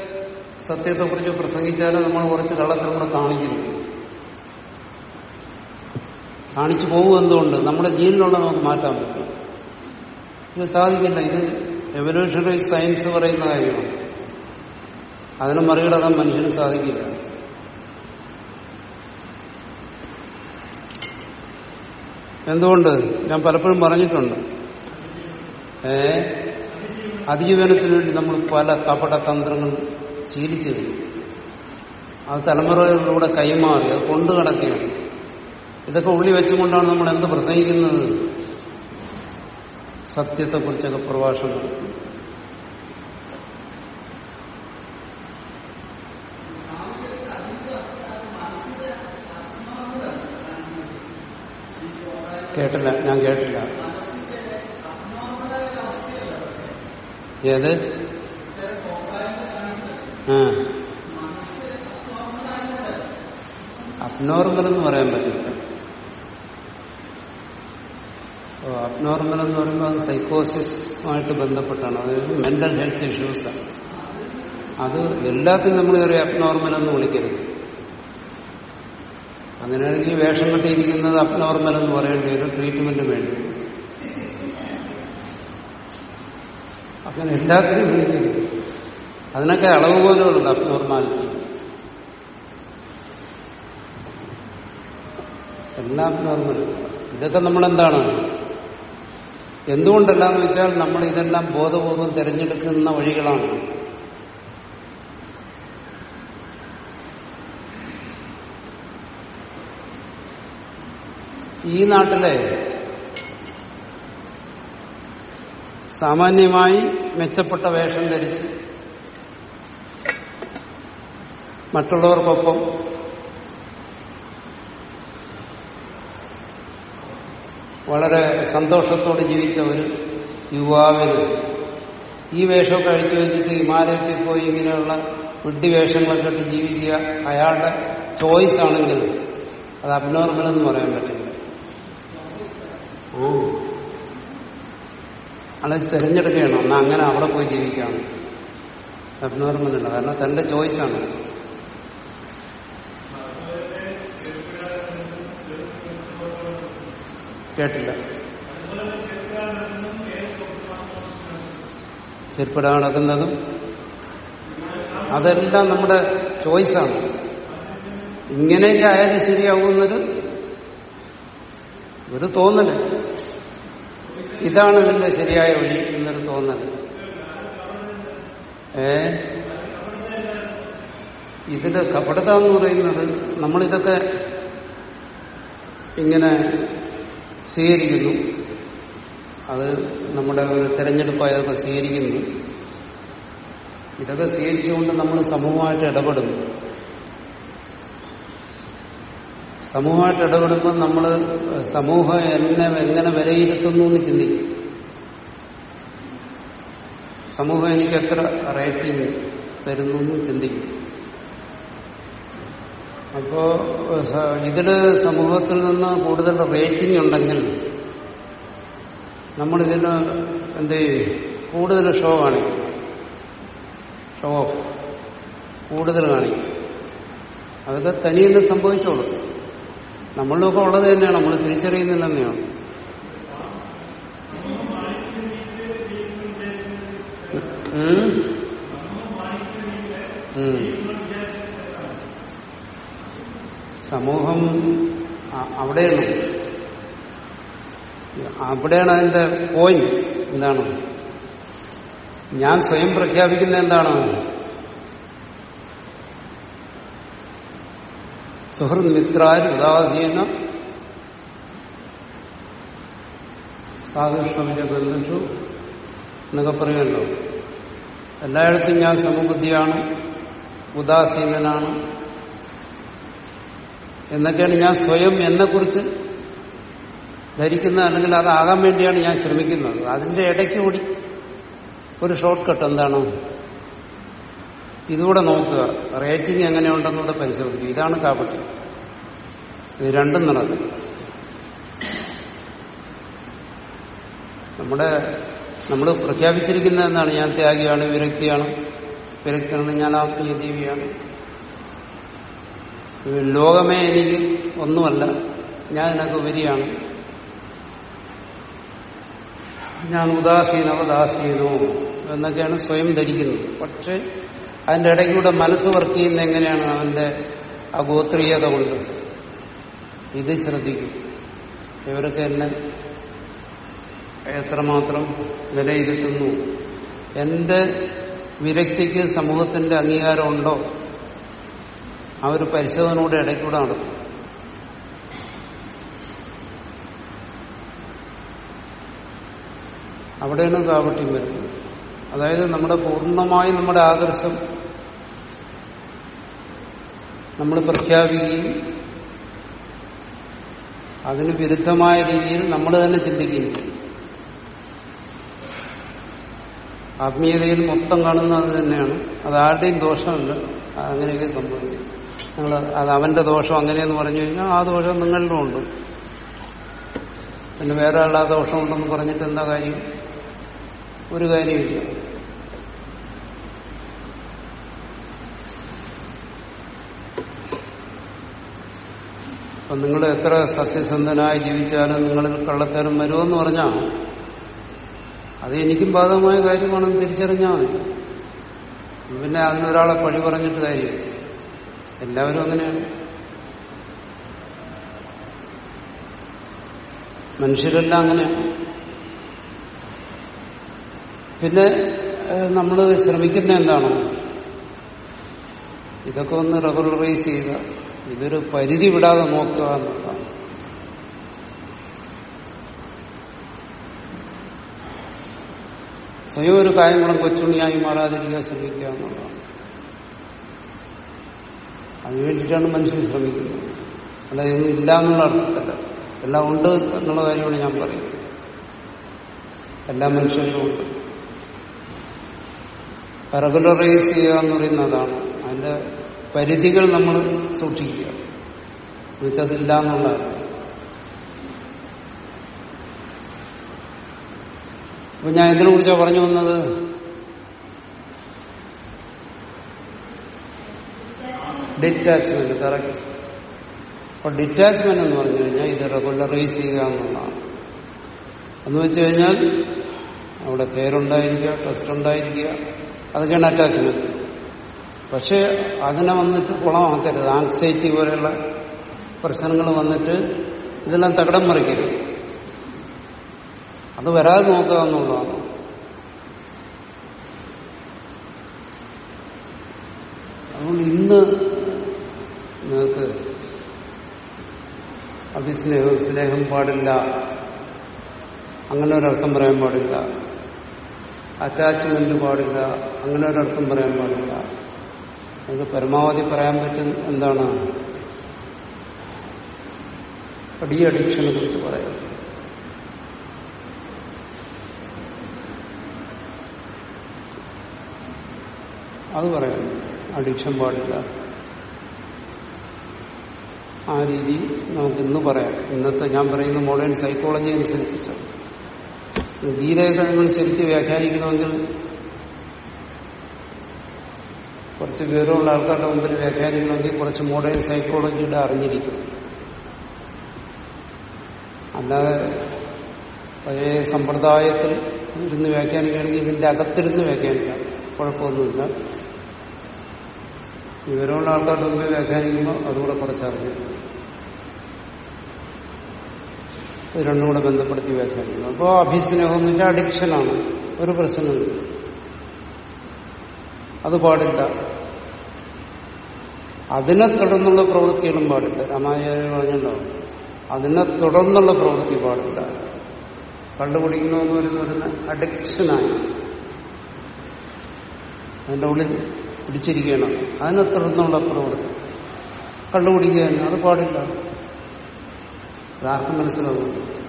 Speaker 1: സത്യത്തെക്കുറിച്ച് പ്രസംഗിച്ചാലും നമ്മൾ കുറച്ച് കള്ളത്തരം കൂടെ കാണിക്കുന്നു. കാണിച്ചു പോകും എന്തുകൊണ്ട്? നമ്മുടെ ജീനിലുള്ള നമുക്ക് മാറ്റാൻ പറ്റും. ഇത് സാധിക്കില്ല. ഇത് എവല്യൂഷണറി സയൻസ് പറയുന്ന കാര്യമാണ്. അതിനെ മറികടക്കാൻ മനുഷ്യന് സാധിക്കില്ല. എന്തുകൊണ്ട്? ഞാൻ പലപ്പോഴും പറഞ്ഞിട്ടുണ്ട്. ഏ? അതിജീവനത്തിന് വേണ്ടി നമ്മൾ പല കപടതന്ത്രങ്ങൾ ശീലിച്ചു കഴിഞ്ഞു. അത് തലമുറകളിലൂടെ കൈമാറി അത് കൊണ്ടു കിടക്കുകയാണ് ഇതൊക്കെ ഉള്ളി വെച്ചുകൊണ്ടാണ് നമ്മൾ എന്ത് പ്രസംഗിക്കുന്നത്? സത്യത്തെക്കുറിച്ചൊക്കെ പ്രഭാഷണം നടത്തുന്നത്. കേട്ടില്ല ഞാൻ കേട്ടില്ല. ഏത്? ആ. അബ്നോർമൽ എന്ന് പറയാൻ പറ്റില്ല. ഓ അബ്നോർമൽ എന്ന് പറയുമ്പോൾ അത് സൈക്കോസിസുമായിട്ട് ബന്ധപ്പെട്ടാണ്. അതായത് മെന്റൽ ഹെൽത്ത് ഇഷ്യൂസാണ് അത് എല്ലാത്തിനും നമ്മൾ കയറി അബ്നോർമൽ എന്ന് വിളിക്കരുത്. അങ്ങനെയാണെങ്കിൽ വേഷം കെട്ടിയിരിക്കുന്നത് അബ്നോർമൽ എന്ന് പറയേണ്ടി വരും ട്രീറ്റ്മെന്റ് വേണ്ടി അങ്ങനെ എല്ലാത്തിനും വിളിക്കുന്നു അതിനൊക്കെ അളവ് പോലുമുണ്ട് അബ്നോർമാലിറ്റി. എല്ലാം നമ്മൾ ഇതൊക്കെ നമ്മളെന്താണ്? എന്തുകൊണ്ടല്ലാന്ന് വെച്ചാൽ നമ്മൾ ഇതെല്ലാം ബോധപൂർവം തിരഞ്ഞെടുക്കുന്ന വഴികളാണ്. ഈ നാട്ടിലെ സാമാന്യമായി മെച്ചപ്പെട്ട വേഷം ധരിച്ച് മറ്റുള്ളവർക്കൊപ്പം വളരെ സന്തോഷത്തോടെ ജീവിച്ച ഒരു യുവാവിന് ഈ വേഷമൊക്കെ അഴിച്ചു വെച്ചിട്ട് ഹിമാലയത്തിൽ പോയി ഇങ്ങനെയുള്ള വിഡ്ഢി വേഷങ്ങളൊക്കെ ഇട്ട് ജീവിക്കുക അയാളുടെ ചോയ്സ് ആണെങ്കിൽ അത് അബ്നോർമൽ എന്ന് പറയാൻ പറ്റില്ല. ആ ആളെ തിരഞ്ഞെടുക്കുകയാണ്. എന്നാ അങ്ങനെ അവിടെ പോയി ജീവിക്കാം അബ്നോർമൽ കാരണം തന്റെ ചോയ്സാണ് കേട്ടില്ല. ചെരുപ്പിട നടക്കുന്നതും അതെല്ലാം നമ്മുടെ ചോയ്സാണ് ഇങ്ങനെയൊക്കെ ആയാലും ശരിയാവുന്നത് ഒരു തോന്നൽ. ഇതാണ് ഇതിന്റെ ശരിയായ വഴി എന്നൊരു തോന്നൽ. ഏ? ഇതിൽ കപടത എന്ന് പറയുന്നത് നമ്മളിതൊക്കെ ഇങ്ങനെ സ്വീകരിക്കുന്നു. അത് നമ്മുടെ ഒരു തെരഞ്ഞെടുപ്പായി അതൊക്കെ സ്വീകരിക്കുന്നു. ഇതൊക്കെ സ്വീകരിച്ചുകൊണ്ട് നമ്മൾ സമൂഹമായിട്ട് ഇടപെടുന്നു. സമൂഹമായിട്ട് ഇടപെടുമ്പോൾ നമ്മൾ സമൂഹം എന്നെ എങ്ങനെ വിലയിരുത്തുന്നു എന്ന് ചിന്തിക്കും. സമൂഹം എനിക്ക് എത്ര റേറ്റിംഗ് തരുന്നു എന്ന് ചിന്തിക്കും. അപ്പോ ഇതിൽ സമൂഹത്തിൽ നിന്ന് കൂടുതൽ റേറ്റിംഗ് ഉണ്ടെങ്കിൽ നമ്മളിതിന് എന്ത് കൂടുതൽ ഷോ കാണിക്കും. ഷോ ഓഫ് കൂടുതൽ കാണിക്കും. അതൊക്കെ തനിയെ സംഭവിച്ചോളൂ. നമ്മളിലൊക്കെ ഉള്ളത് തന്നെയാണ്. നമ്മൾ തിരിച്ചറിയുന്നില്ലെന്നെയാണ്. സമൂഹം അവിടെയാണ്. അവിടെയാണ് അതിന്റെ പോയിന്റ് എന്താണ്? ഞാൻ സ്വയം പ്രഖ്യാപിക്കുന്ന എന്താണ്? സുഹൃത് മിത്രാര് ഉദാസീന സാധുഷ്ണമിന്റെ ബന്ധുഷു എന്നൊക്കെ പറയുമല്ലോ. എല്ലായിടത്തും ഞാൻ സമബുദ്ധിയാണ് ഉദാസീനനാണ്. എന്നൊക്കെയാണ് ഞാൻ സ്വയം എന്നെക്കുറിച്ച് ധരിക്കുന്നത് അല്ലെങ്കിൽ അതാകാൻ വേണ്ടിയാണ് ഞാൻ ശ്രമിക്കുന്നത്. അതിന്റെ ഇടയ്ക്ക് കൂടി ഒരു ഷോർട്ട് കട്ട് എന്താണ്? ഇതുകൂടെ നോക്കുക. റേറ്റിംഗ് എങ്ങനെയുണ്ടെന്നൂടെ പരിശോധിക്കുക. ഇതാണ് കാപട്യം ഇത് രണ്ടും നടക്കും നമ്മുടെ നമ്മൾ പ്രഖ്യാപിച്ചിരിക്കുന്ന എന്താണ്? ഞാൻ ത്യാഗിയാണ് വിരക്തിയാണ്. വിരക്തിയാണ് ഞാൻ ആത്മീയ ജീവിയാണ്. ലോകമേ എനിക്ക് ഒന്നുമല്ല. ഞാൻ ഇതിനൊക്കെ ഉപരിയാണ്. ഞാൻ ഉദാസീനവദാസീനോ എന്നൊക്കെയാണ് സ്വയം ധരിക്കുന്നത്. പക്ഷെ അതിന്റെ ഇടയ്ക്കൂടെ മനസ്സ് വർക്ക് ചെയ്യുന്ന എങ്ങനെയാണ്? അവന്റെ അഗോത്രീയത കൊണ്ട്. ഇത് ശ്രദ്ധിക്കും. ഇവരൊക്കെ എന്നെ എത്രമാത്രം നിലയിരുത്തുന്നു എന്റെ വിരക്തിക്ക് സമൂഹത്തിന്റെ അംഗീകാരം ഉണ്ടോ? ആ ഒരു പരിശോധനയുടെ ഇടയ്ക്കൂടെ നടത്തും അവിടെയാണ് കാപട്യം വരുന്നത്. അതായത് നമ്മുടെ പൂർണമായി നമ്മുടെ ആദർശം നമ്മൾ പ്രഖ്യാപിക്കുകയും അതിന് വിരുദ്ധമായ രീതിയിൽ നമ്മൾ തന്നെ ചിന്തിക്കുകയും ചെയ്യും. ആത്മീയതയിൽ മൊത്തം കാണുന്നത് അത് തന്നെയാണ്. അത് ആരുടെയും ദോഷമുണ്ട് അങ്ങനെയൊക്കെ സംഭവിക്കും. നിങ്ങൾ അത് അവന്റെ ദോഷം അങ്ങനെയെന്ന് പറഞ്ഞു കഴിഞ്ഞാൽ ആ ദോഷം നിങ്ങളിലും ഉണ്ട്. പിന്നെ വേറെ ആളുടെ ദോഷമുണ്ടെന്ന് പറഞ്ഞിട്ട് എന്താ കാര്യം? ഒരു കാര്യമില്ല. അപ്പൊ നിങ്ങൾ എത്ര സത്യസന്ധനായി ജീവിച്ചാലും നിങ്ങളിൽ കള്ളത്തരം വരുമെന്ന് പറഞ്ഞാൽ അത് എനിക്കും ബാധകമായ കാര്യമാണെന്ന് തിരിച്ചറിഞ്ഞാൽ മതി. പിന്നെ അതിനൊരാളെ പഴി പറഞ്ഞിട്ട് കാര്യം എല്ലാവരും അങ്ങനെയാണ്. മനുഷ്യരെല്ലാം അങ്ങനെയാണ്. പിന്നെ നമ്മൾ ശ്രമിക്കുന്ന എന്താണ്? ഇതൊക്കെ ഒന്ന് റെഗുലറൈസ് ചെയ്യുക. ഇതൊരു പരിധി വിടാതെ നോക്കുക എന്നുള്ളതാണ്. സ്വയം ഒരു കാര്യങ്ങളും കൊച്ചുണ്ണിയായി മാറാതിരിക്കാൻ ശ്രമിക്കുക എന്നുള്ളതാണ്. അതിനുവേണ്ടിയിട്ടാണ് മനുഷ്യൻ ശ്രമിക്കുന്നത്. അല്ല ഇതൊന്നും ഇല്ല എന്നുള്ള അർത്ഥത്തില്ല എല്ലാം ഉണ്ട് എന്നുള്ള കാര്യമാണ് ഞാൻ പറയുന്നത്. എല്ലാ മനുഷ്യരിലും ഉണ്ട്. റെഗുലറൈസ് ചെയ്യുക എന്ന് പറയുന്ന അതാണ് അതിന്റെ പരിധികൾ നമ്മൾ സൂക്ഷിക്കുക. എന്നുവെച്ചാൽ അതില്ല എന്നുള്ള അപ്പൊ ഞാൻ എന്തിനെ കുറിച്ചാണ് പറഞ്ഞു വന്നത്? ഡിറ്റാച്ച്മെന്റ് കറക്റ്റ് അപ്പൊ ഡിറ്റാച്ച്മെന്റ് എന്ന് പറഞ്ഞു കഴിഞ്ഞാൽ ഇത് റെഗുലറൈസ് ചെയ്യുക എന്നുള്ളതാണ്. എന്ന് വെച്ച് കഴിഞ്ഞാൽ അവിടെ കെയർ ഉണ്ടായിരിക്കുക ട്രസ്റ്റ് ഉണ്ടായിരിക്കുക. അതൊക്കെയാണ് അറ്റാച്ച്മെന്റ് പക്ഷെ അതിനെ വന്നിട്ട് കുളമാക്കരുത്. ആങ്സൈറ്റി പോലെയുള്ള പ്രശ്നങ്ങൾ വന്നിട്ട് ഇതെല്ലാം തകടം മറിക്കരുത്. അത് വരാതെ നോക്കുക എന്നുള്ളതാണ്. അതുകൊണ്ട് ഇന്ന് നിങ്ങൾക്ക് അഭിസ്നേഹം സ്നേഹം പാടില്ല. അങ്ങനെ ഒരർത്ഥം പറയാൻ പാടില്ല. അറ്റാച്ച്മെന്റ് പാടില്ല. അങ്ങനെ ഒരർത്ഥം പറയാൻ പാടില്ല. നമുക്ക് പരമാവധി പറയാൻ പറ്റും എന്താണ്? ഡി അഡിക്ഷനെ കുറിച്ച് പറയാം. അത് പറയാം. അഡിക്ഷൻ പാടില്ല. ആ രീതി നമുക്ക് ഇന്ന് പറയാം. ഇന്നത്തെ ഞാൻ പറയുന്ന മോഡേൺ സൈക്കോളജി അനുസരിച്ചിട്ടാണ് ഗീതയൊക്കെ നിങ്ങൾ ശരിക്കും വ്യാഖ്യാനിക്കണമെങ്കിൽ കുറച്ച് വിവരമുള്ള ആൾക്കാരുടെ മുമ്പിൽ വ്യാഖ്യാനിക്കണമെങ്കിൽ കുറച്ച് മോഡേൺ സൈക്കോളജിയുടെ അറിഞ്ഞിരിക്കും. അല്ലാതെ പഴയ സമ്പ്രദായത്തിൽ ഇരുന്ന് വ്യാഖ്യാനിക്കുകയാണെങ്കിൽ ഇതിന്റെ അകത്തിരുന്ന് വ്യാഖ്യാനിക്കാം. കുഴപ്പമൊന്നുമില്ല. വിവരമുള്ള ആൾക്കാരുടെ മുമ്പിൽ വ്യാഖ്യാനിക്കുമ്പോൾ അതുകൂടെ കുറച്ചറിഞ്ഞു രണ്ടും കൂടെ ബന്ധപ്പെടുത്തി വ്യാഖ്യാനിക്കുന്നു. അപ്പോൾ അഭിസ്നേഹം എന്ന് വെച്ചാൽ അഡിക്ഷനാണ് ഒരു പ്രശ്നമില്ല അത് പാടില്ല. അതിനെ തുടർന്നുള്ള പ്രവൃത്തികളും പാടില്ല. രാമാചാര്യ പറഞ്ഞല്ലോ അതിനെ തുടർന്നുള്ള പ്രവൃത്തി പാടില്ല. കണ്ടുപിടിക്കണമെന്ന് പറയുന്ന അഡിക്ഷനായി അതിന്റെ ഉള്ളിൽ പിടിച്ചിരിക്കണം അതിനെ തുടർന്നുള്ള പ്രവൃത്തി. കണ്ടുപിടിക്കുക തന്നെ അത് പാടില്ല. അതാർക്കും മനസ്സിലാവും.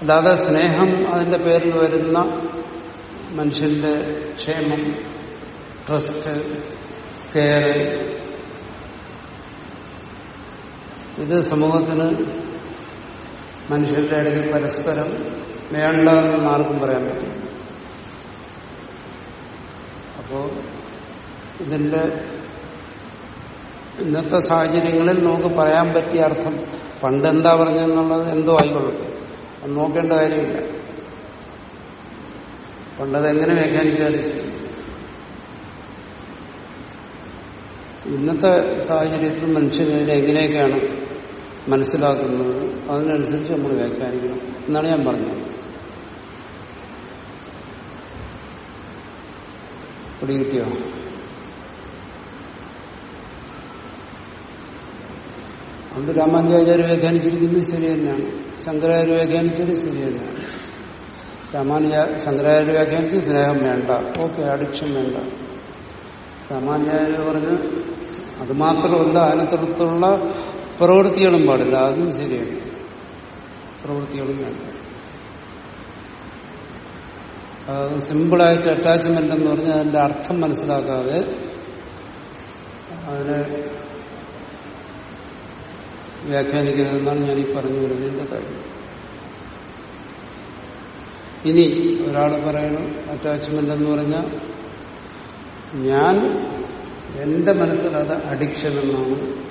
Speaker 1: അല്ലാതെ സ്നേഹം അതിന്റെ പേരിൽ വരുന്ന മനുഷ്യന്റെ ക്ഷേമം ട്രസ്റ്റ് കെയർ ഇത് സമൂഹത്തിന് മനുഷ്യരുടെ ഇടയിൽ പരസ്പരം വേണ്ടെന്ന് ആർക്കും പറയാൻ പറ്റും. അപ്പോ ഇതിന്റെ ഇന്നത്തെ സാഹചര്യങ്ങളിൽ നമുക്ക് പറയാൻ പറ്റിയ അർത്ഥം പണ്ട് എന്താ പറഞ്ഞെന്നുള്ളത് എന്തോ ആയിക്കൊള്ളട്ടെ. അത് നോക്കേണ്ട കാര്യമില്ല. പണ്ടത് എങ്ങനെ വ്യാഖ്യാനിച്ചാലും ഇന്നത്തെ സാഹചര്യത്തിൽ മനുഷ്യനെതിരെ എങ്ങനെയൊക്കെയാണ് മനസ്സിലാക്കുന്നത് അതിനനുസരിച്ച് നമ്മൾ വ്യാഖ്യാനിക്കണം എന്നാണ് ഞാൻ പറഞ്ഞത്. പിടി അതുകൊണ്ട് രാമാനുജാചാര്യ വ്യാഖ്യാനിച്ചിരിക്കുന്നത് ശരി തന്നെയാണ്. ശങ്കരാചാര്യ വ്യാഖ്യാനിച്ചത് ശരി തന്നെയാണ്. രാമാനുജ ശങ്കരാചാര്യ വ്യാഖ്യാനിച്ച് സ്നേഹം വേണ്ട ഓക്കെ അഡിക്ഷൻ വേണ്ട. രാമാനുജാചാര്യ പറഞ്ഞ് അത് മാത്രമല്ല അതിനകത്തുള്ള പ്രവൃത്തികളും പാടില്ല അതും ശരിയാണ്. പ്രവൃത്തികളും വേണ്ട. സിമ്പിളായിട്ട് അറ്റാച്ച്മെന്റ് എന്ന് പറഞ്ഞാൽ അതിന്റെ അർത്ഥം മനസ്സിലാക്കാതെ അതിനെ വ്യാഖ്യാനിക്കുന്നതെന്നാണ് ഞാൻ ഈ പറഞ്ഞു വരുന്നതിന്റെ കാര്യം. ഇനി ഒരാൾ പറയണം അറ്റാച്ച്മെന്റ് എന്ന് പറഞ്ഞാൽ ഞാൻ എന്റെ മനസ്സിൽ അത് അഡിക്ഷൻ എന്നാണ്.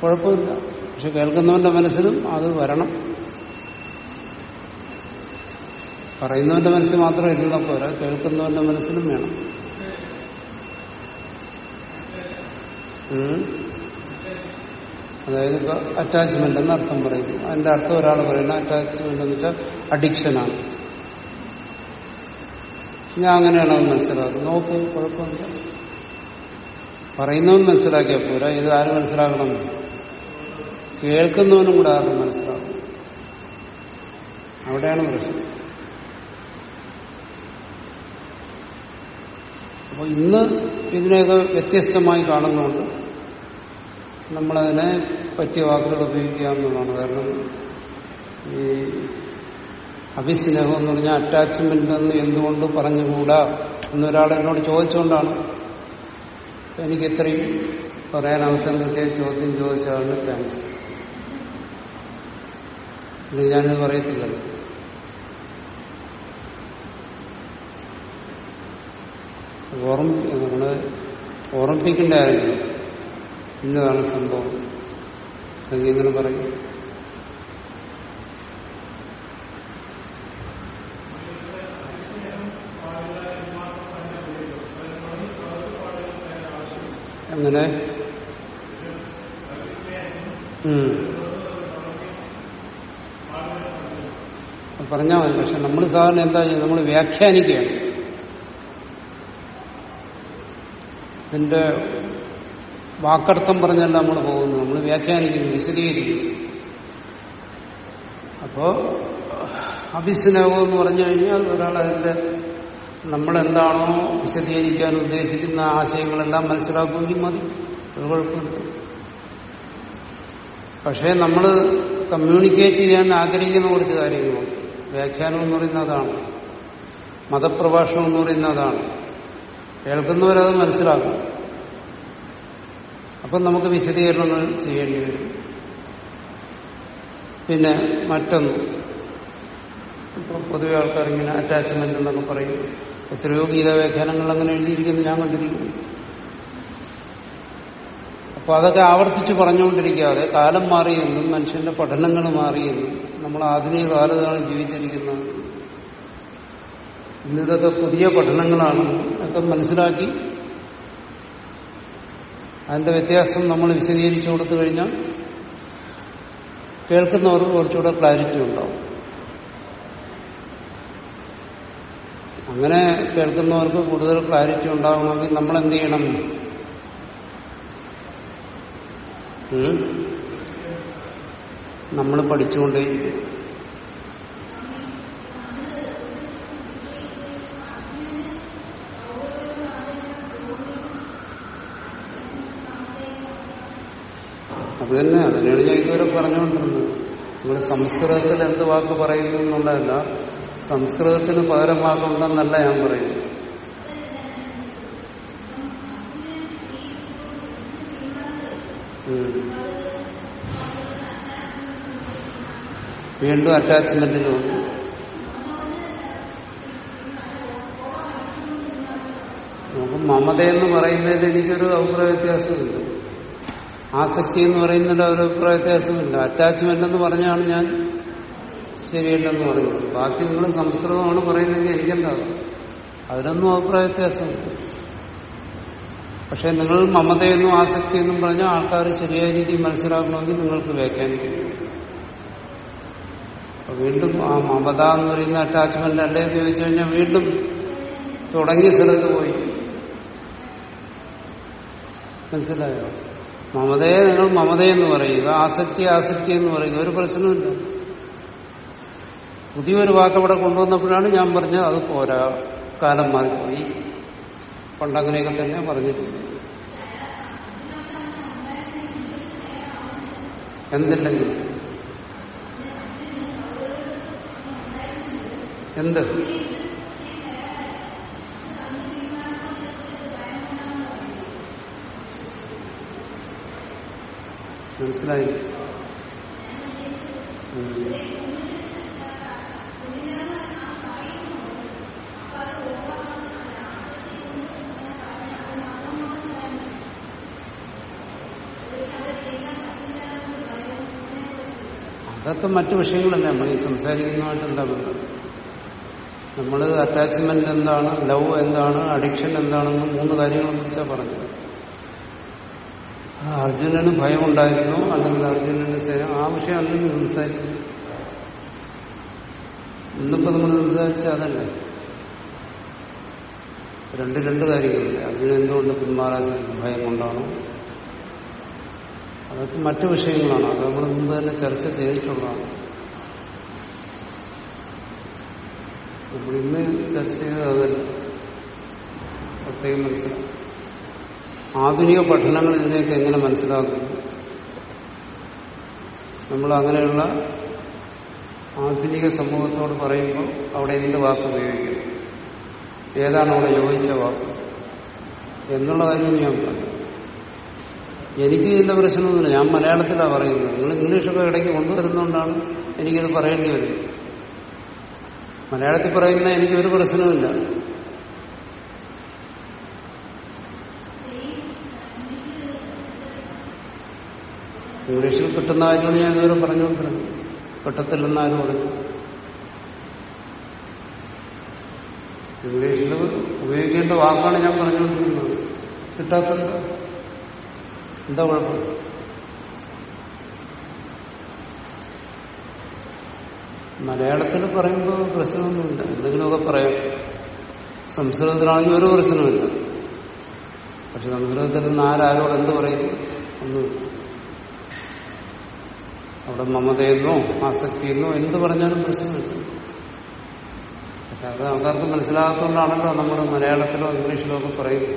Speaker 1: കുഴപ്പമില്ല. പക്ഷെ കേൾക്കുന്നവന്റെ മനസ്സിലും അത് വരണം. പറയുന്നവന്റെ മനസ്സ് മാത്രം ഇരുന്ന പോരാ കേൾക്കുന്നവന്റെ മനസ്സിലും വേണം. അതായത് ഇപ്പൊ അറ്റാച്ച്മെന്റ് എന്ന് അർത്ഥം പറയുന്നു. അതിന്റെ അർത്ഥം ഒരാൾ പറയുന്ന അറ്റാച്ച്മെന്റ് എന്ന് വെച്ചാൽ അഡിക്ഷനാണ് ഞാൻ അങ്ങനെയാണ് മനസ്സിലാക്കുന്നത്. നോക്ക് കുഴപ്പമില്ല. പറയുന്നവൻ മനസ്സിലാക്കിയാൽ പോരാ. ഇത് ആര് മനസ്സിലാക്കണം? കേൾക്കുന്നവനും കൂടെ ആരും മനസ്സിലാക്കണം. അവിടെയാണ് പ്രശ്നം. അപ്പോൾ ഇന്ന് ഇതിനെയൊക്കെ വ്യത്യസ്തമായി കാണുന്നുണ്ട്. നമ്മളതിനെ പറ്റിയ വാക്കുകൾ ഉപയോഗിക്കുക എന്നുള്ളതാണ്. കാരണം ഈ അഭിസ്നേഹം എന്ന് പറഞ്ഞാൽ അറ്റാച്ച്മെന്റ് എന്ന് എന്തുകൊണ്ട് പറഞ്ഞുകൂടാ എന്നൊരാൾ എന്നോട് ചോദിച്ചുകൊണ്ടാണ് എനിക്ക് ഇത്രയും പറയാൻ അവസരം കിട്ടിയ ചോദ്യം ചോദിച്ചാണ് താങ്ക്സ് അല്ലെങ്കിൽ ഞാനിത് പറയത്തില്ലല്ലോ ഓർമ്മ നമ്മൾ ഓർമ്മിപ്പിക്കേണ്ട ആരെങ്കിലും ഇന്നതാണ് സംഭവം. അല്ലെങ്കിൽ എങ്ങനെ പറയും? അങ്ങനെ? പറഞ്ഞാൽ മതി പക്ഷെ നമ്മൾ സാധാരണ എന്താ ചെയ്യുന്നത് നമ്മൾ വ്യാഖ്യാനിക്കുകയാണ്. ഇതിന്റെ വാക്കർത്ഥം പറഞ്ഞല്ല നമ്മൾ പോകുന്നു. നമ്മൾ വ്യാഖ്യാനിക്കുന്നു വിശദീകരിക്കുന്നു. അപ്പോ അഭിസ്നേഹം എന്ന് പറഞ്ഞു കഴിഞ്ഞാൽ ഒരാൾ അതിന്റെ നമ്മളെന്താണോ വിശദീകരിക്കാൻ ഉദ്ദേശിക്കുന്ന ആശയങ്ങളെല്ലാം മനസ്സിലാക്കുമെങ്കിൽ മതി. ഒരു കുഴപ്പമില്ല. പക്ഷേ നമ്മൾ കമ്മ്യൂണിക്കേറ്റ് ചെയ്യാൻ ആഗ്രഹിക്കുന്ന കുറച്ച് കാര്യങ്ങളുണ്ട്. വ്യാഖ്യാനം എന്ന് പറയുന്നതാണ് മതപ്രഭാഷണം എന്ന് പറയുന്നതാണ് കേൾക്കുന്നവരത് മനസ്സിലാക്കും. അപ്പം നമുക്ക് വിശദീകരണങ്ങൾ ചെയ്യേണ്ടി വരും. പിന്നെ മറ്റൊന്ന്. ഇപ്പൊ പൊതുവെ ആൾക്കാർ ഇങ്ങനെ അറ്റാച്ച്മെന്റ് എന്നൊക്കെ പറയും. എത്രയോ ഗീതാവ്യാഖ്യാനങ്ങൾ അങ്ങനെ എഴുതിയിരിക്കുന്നു ഞാൻ കണ്ടിരിക്കുന്നു. അപ്പൊ അതൊക്കെ ആവർത്തിച്ച് പറഞ്ഞുകൊണ്ടിരിക്കാതെ കാലം മാറിയെന്നും മനുഷ്യന്റെ പഠനങ്ങൾ മാറിയെന്നും നമ്മൾ ആധുനിക കാലത്താണ് ജീവിച്ചിരിക്കുന്നത്. ഇന്നിതൊക്കെ പുതിയ പഠനങ്ങളാണ് ഒക്കെ മനസ്സിലാക്കി അതിന്റെ വ്യത്യാസം നമ്മൾ വിശദീകരിച്ചു കൊടുത്തു കഴിഞ്ഞാൽ കേൾക്കുന്നവർക്ക് കുറച്ചുകൂടെ ക്ലാരിറ്റി ഉണ്ടാവും. അങ്ങനെ കേൾക്കുന്നവർക്ക് കൂടുതൽ ക്ലാരിറ്റി ഉണ്ടാകണമെങ്കിൽ നമ്മൾ എന്ത് ചെയ്യണം? നമ്മൾ പഠിച്ചുകൊണ്ടേയിരിക്കും. തന്നെ. അതിനാണ് ഞാൻ ഇതുവരെ പറഞ്ഞുകൊണ്ടിരുന്നത്. നിങ്ങൾ സംസ്കൃതത്തിൽ എന്ത് വാക്ക് പറയുന്നു എന്നുള്ളതല്ല സംസ്കൃതത്തിന് പകരം വാക്കുണ്ടെന്നല്ല ഞാൻ പറയുന്നു വീണ്ടും അറ്റാച്ച്മെന്റിന് വന്നു നമുക്ക് എന്ന് പറയുന്നതിൽ എനിക്കൊരു അഭിപ്രായ വ്യത്യാസമുണ്ട് ആസക്തി എന്ന് പറയുന്നതിൽ ഒരു വ്യത്യാസമില്ല അറ്റാച്ച്മെന്റ് എന്ന് പറഞ്ഞാണ് ഞാൻ ശരിയല്ലെന്ന് പറയുന്നത് ബാക്കി നിങ്ങൾ സംസ്കൃതമാണ് പറയുന്നതെങ്കിൽ എനിക്കെന്താകും അതിലൊന്നും അഭിപ്രായ വ്യത്യാസമില്ല പക്ഷെ നിങ്ങൾ മമതയെന്നും ആസക്തിയെന്നും പറഞ്ഞാൽ ആൾക്കാർ ശരിയായ രീതിയിൽ മനസ്സിലാക്കണമെങ്കിൽ നിങ്ങൾക്ക് വ്യാഖ്യാനിക്കും. അപ്പൊ വീണ്ടും ആ മമത എന്ന് പറയുന്ന അറ്റാച്ച്മെന്റ് അല്ലേ എന്ന് ചോദിച്ചു കഴിഞ്ഞാൽ വീണ്ടും തുടങ്ങിയ സ്ഥലത്ത് പോയി. മനസ്സിലായോ? മമതയെ നിങ്ങൾ മമതയെന്ന് പറയുക ആസക്തി ആസക്തി എന്ന് പറയുക ഒരു പ്രശ്നമില്ല പുതിയൊരു വാക്ക് അവിടെ കൊണ്ടുവന്നപ്പോഴാണ് ഞാൻ പറഞ്ഞത് അത് പോരാ. കാലം മാറിപ്പോയി. പണ്ടങ്ങനെയൊക്കെ തന്നെ പറഞ്ഞിട്ടുണ്ട്. എന്തില്ലെങ്കിൽ? എന്ത്? മനസ്സിലായി? അതൊക്കെ മറ്റു വിഷയങ്ങളല്ല. നമ്മൾ ഈ സംസാരിക്കുന്നതായിട്ട് എന്താ ബന്ധം? നമ്മൾ അറ്റാച്ച്മെന്റ് എന്താണ് ലവ് എന്താണ് അഡിക്ഷൻ എന്താണെന്ന് മൂന്ന് കാര്യങ്ങളെ കുറിച്ചാണ് പറഞ്ഞത്. അർജുനന് ഭയമുണ്ടായിരുന്നു. അല്ലെങ്കിൽ അർജുനന്റെ സ്നേഹം ആ വിഷയം അല്ലെങ്കിൽ സംസാരിക്കുന്നു ഇന്നിപ്പോ നമ്മൾ സംസാരിച്ച അതല്ലേ. രണ്ട് രണ്ട് കാര്യങ്ങളില്ല അർജുനൻ എന്തുകൊണ്ട് പിന്മാറാൻ ഭയം കൊണ്ടാണോ? അതൊക്കെ മറ്റു വിഷയങ്ങളാണ്. അത് നമ്മൾ മുമ്പ് തന്നെ ചർച്ച ചെയ്തിട്ടുള്ളതാണ്. നമ്മൾ ഇന്ന് ചർച്ച ചെയ്തത് അതല്ല. പ്രത്യേകം മനസ്സിലാക്കും ആധുനിക പഠനങ്ങൾ ഇതിനെയൊക്കെ എങ്ങനെ മനസ്സിലാക്കും? നമ്മൾ അങ്ങനെയുള്ള ആധുനിക സമൂഹത്തോട് പറയുമ്പോൾ അവിടെ എന്ത് വാക്ക് ഉപയോഗിക്കും. ഏതാണ് അവിടെ യോജിച്ച വാക്ക്? എന്നുള്ള കാര്യം ഞാൻ പറഞ്ഞു. എനിക്ക് ഇതിന്റെ പ്രശ്നമൊന്നുമില്ല. ഞാൻ മലയാളത്തിലാണ് പറയുന്നത്. നിങ്ങൾ ഇംഗ്ലീഷൊക്കെ ഇടയ്ക്ക് കൊണ്ടുവരുന്നതുകൊണ്ടാണ് എനിക്കത് പറയേണ്ടി വരും മലയാളത്തിൽ പറയുന്ന എനിക്കൊരു പ്രശ്നവുമില്ല. ഇംഗ്ലീഷിൽ കിട്ടുന്ന കാര്യമാണ് ഞാൻ ഇതുവരെ പറഞ്ഞുകൊണ്ടിരുന്നത് കിട്ടത്തില്ലെന്നാരും പറഞ്ഞു ഇംഗ്ലീഷിൽ ഉപയോഗിക്കേണ്ട വാക്കാണ് ഞാൻ പറഞ്ഞുകൊണ്ടിരുന്നത് കിട്ടാത്തത് എന്താ? കുഴപ്പം? മലയാളത്തിൽ പറയുമ്പോൾ പ്രശ്നമൊന്നുമില്ല. എന്തെങ്കിലുമൊക്കെ പറയാം. സംസ്കൃതത്തിലാണെങ്കിൽ ഒരു പ്രശ്നമില്ല പക്ഷെ സംസ്കൃതത്തിൽ നിന്ന് ആരാരോട് എന്ത് പറയും? ഒന്നുമില്ല. അവിടെ മമതയെന്നോ ആസക്തിയെന്നോ എന്ത് പറഞ്ഞാലും പ്രശ്നമില്ല പക്ഷെ അത് ആൾക്കാർക്ക് മനസ്സിലാകാത്തതുകൊണ്ടാണല്ലോ നമ്മൾ മലയാളത്തിലോ ഇംഗ്ലീഷിലോ ഒക്കെ പറയുന്നത്.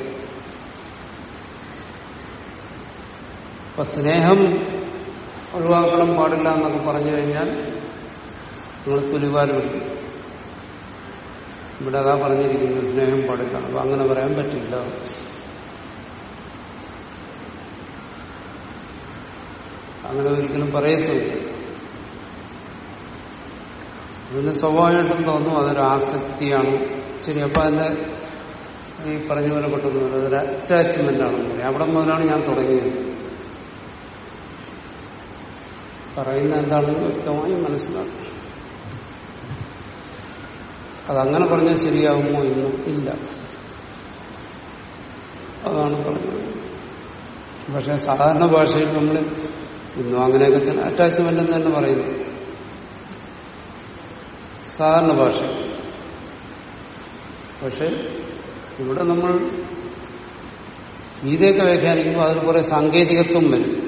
Speaker 1: അപ്പൊ സ്നേഹം ഒഴിവാക്കണം പാടില്ല എന്നൊക്കെ പറഞ്ഞു കഴിഞ്ഞാൽ നിങ്ങൾ പുലിവാൽ പിടിക്കും ഇവിടെ അതാ പറഞ്ഞിരിക്കുന്നത് സ്നേഹം പാടില്ല. അപ്പൊ അങ്ങനെ പറയാൻ പറ്റില്ല. അങ്ങനെ ഒരിക്കലും പറയത്തില്ല അതിന് സ്വാഭാവികമായിട്ടും തോന്നും അതൊരു ആസക്തിയാണ്. ശരി അപ്പൊ അതിന്റെ ഈ പറഞ്ഞ പോലെ പെട്ടെന്ന് അതൊരു അറ്റാച്ച്മെന്റ് ആണെന്ന് പറയാം. അവിടെ മുതലാണ് ഞാൻ തുടങ്ങിയത്. പറയുന്ന എന്താണെന്ന് വ്യക്തമായി മനസ്സിലാക്കും. അതങ്ങനെ പറഞ്ഞാൽ ശരിയാകുമോ ഇന്നും ഇല്ല. അതാണ് പറഞ്ഞത്. പക്ഷെ സാധാരണ ഭാഷയിൽ നമ്മൾ ഇന്നും അങ്ങനെയൊക്കെ തന്നെ അറ്റാച്ച്മെന്റ് എന്ന് തന്നെ പറയുന്നു. സാധാരണ ഭാഷ. പക്ഷെ ഇവിടെ നമ്മൾ ഗീതയൊക്കെ വ്യാഖ്യാനിക്കുമ്പോൾ അതിൽ കുറെ സാങ്കേതികത്വം വരും.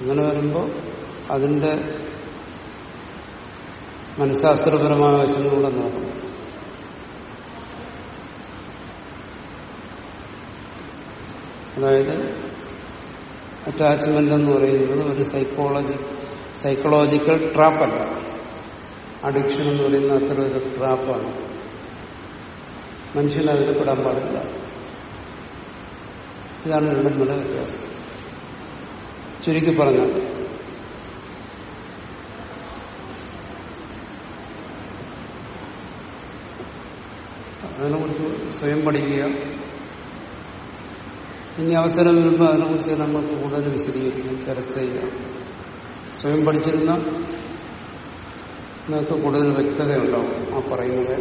Speaker 1: അങ്ങനെ വരുമ്പോൾ അതിന്റെ മനഃശാസ്ത്രപരമായ വശങ്ങളിലൂടെ നോക്കണം. അതായത് അറ്റാച്ച്മെന്റ് എന്ന് പറയുന്നത് ഒരു സൈക്കോളജി സൈക്കോളജിക്കൽ ട്രാപ്പല്ല അഡിക്ഷൻ എന്ന് പറയുന്ന അത്ര ഒരു ട്രാപ്പാണ് മനുഷ്യൻ അതിൽ പെടാൻ പാടില്ല. ഇതാണ് രണ്ടും തമ്മിലെ വ്യത്യാസം. ചുരുക്കി പറഞ്ഞാൽ അതിനെക്കുറിച്ച് സ്വയം പഠിക്കുക ഇനി അവസരം വരുമ്പോൾ അതിനെക്കുറിച്ച് നമുക്ക് കൂടുതൽ വിശദീകരിക്കാം ചർച്ച ചെയ്യാം. സ്വയം പഠിച്ചിരുന്ന നിങ്ങൾക്ക് കൂടുതൽ വ്യക്തത ഉണ്ടാവും ആ പറയുന്ന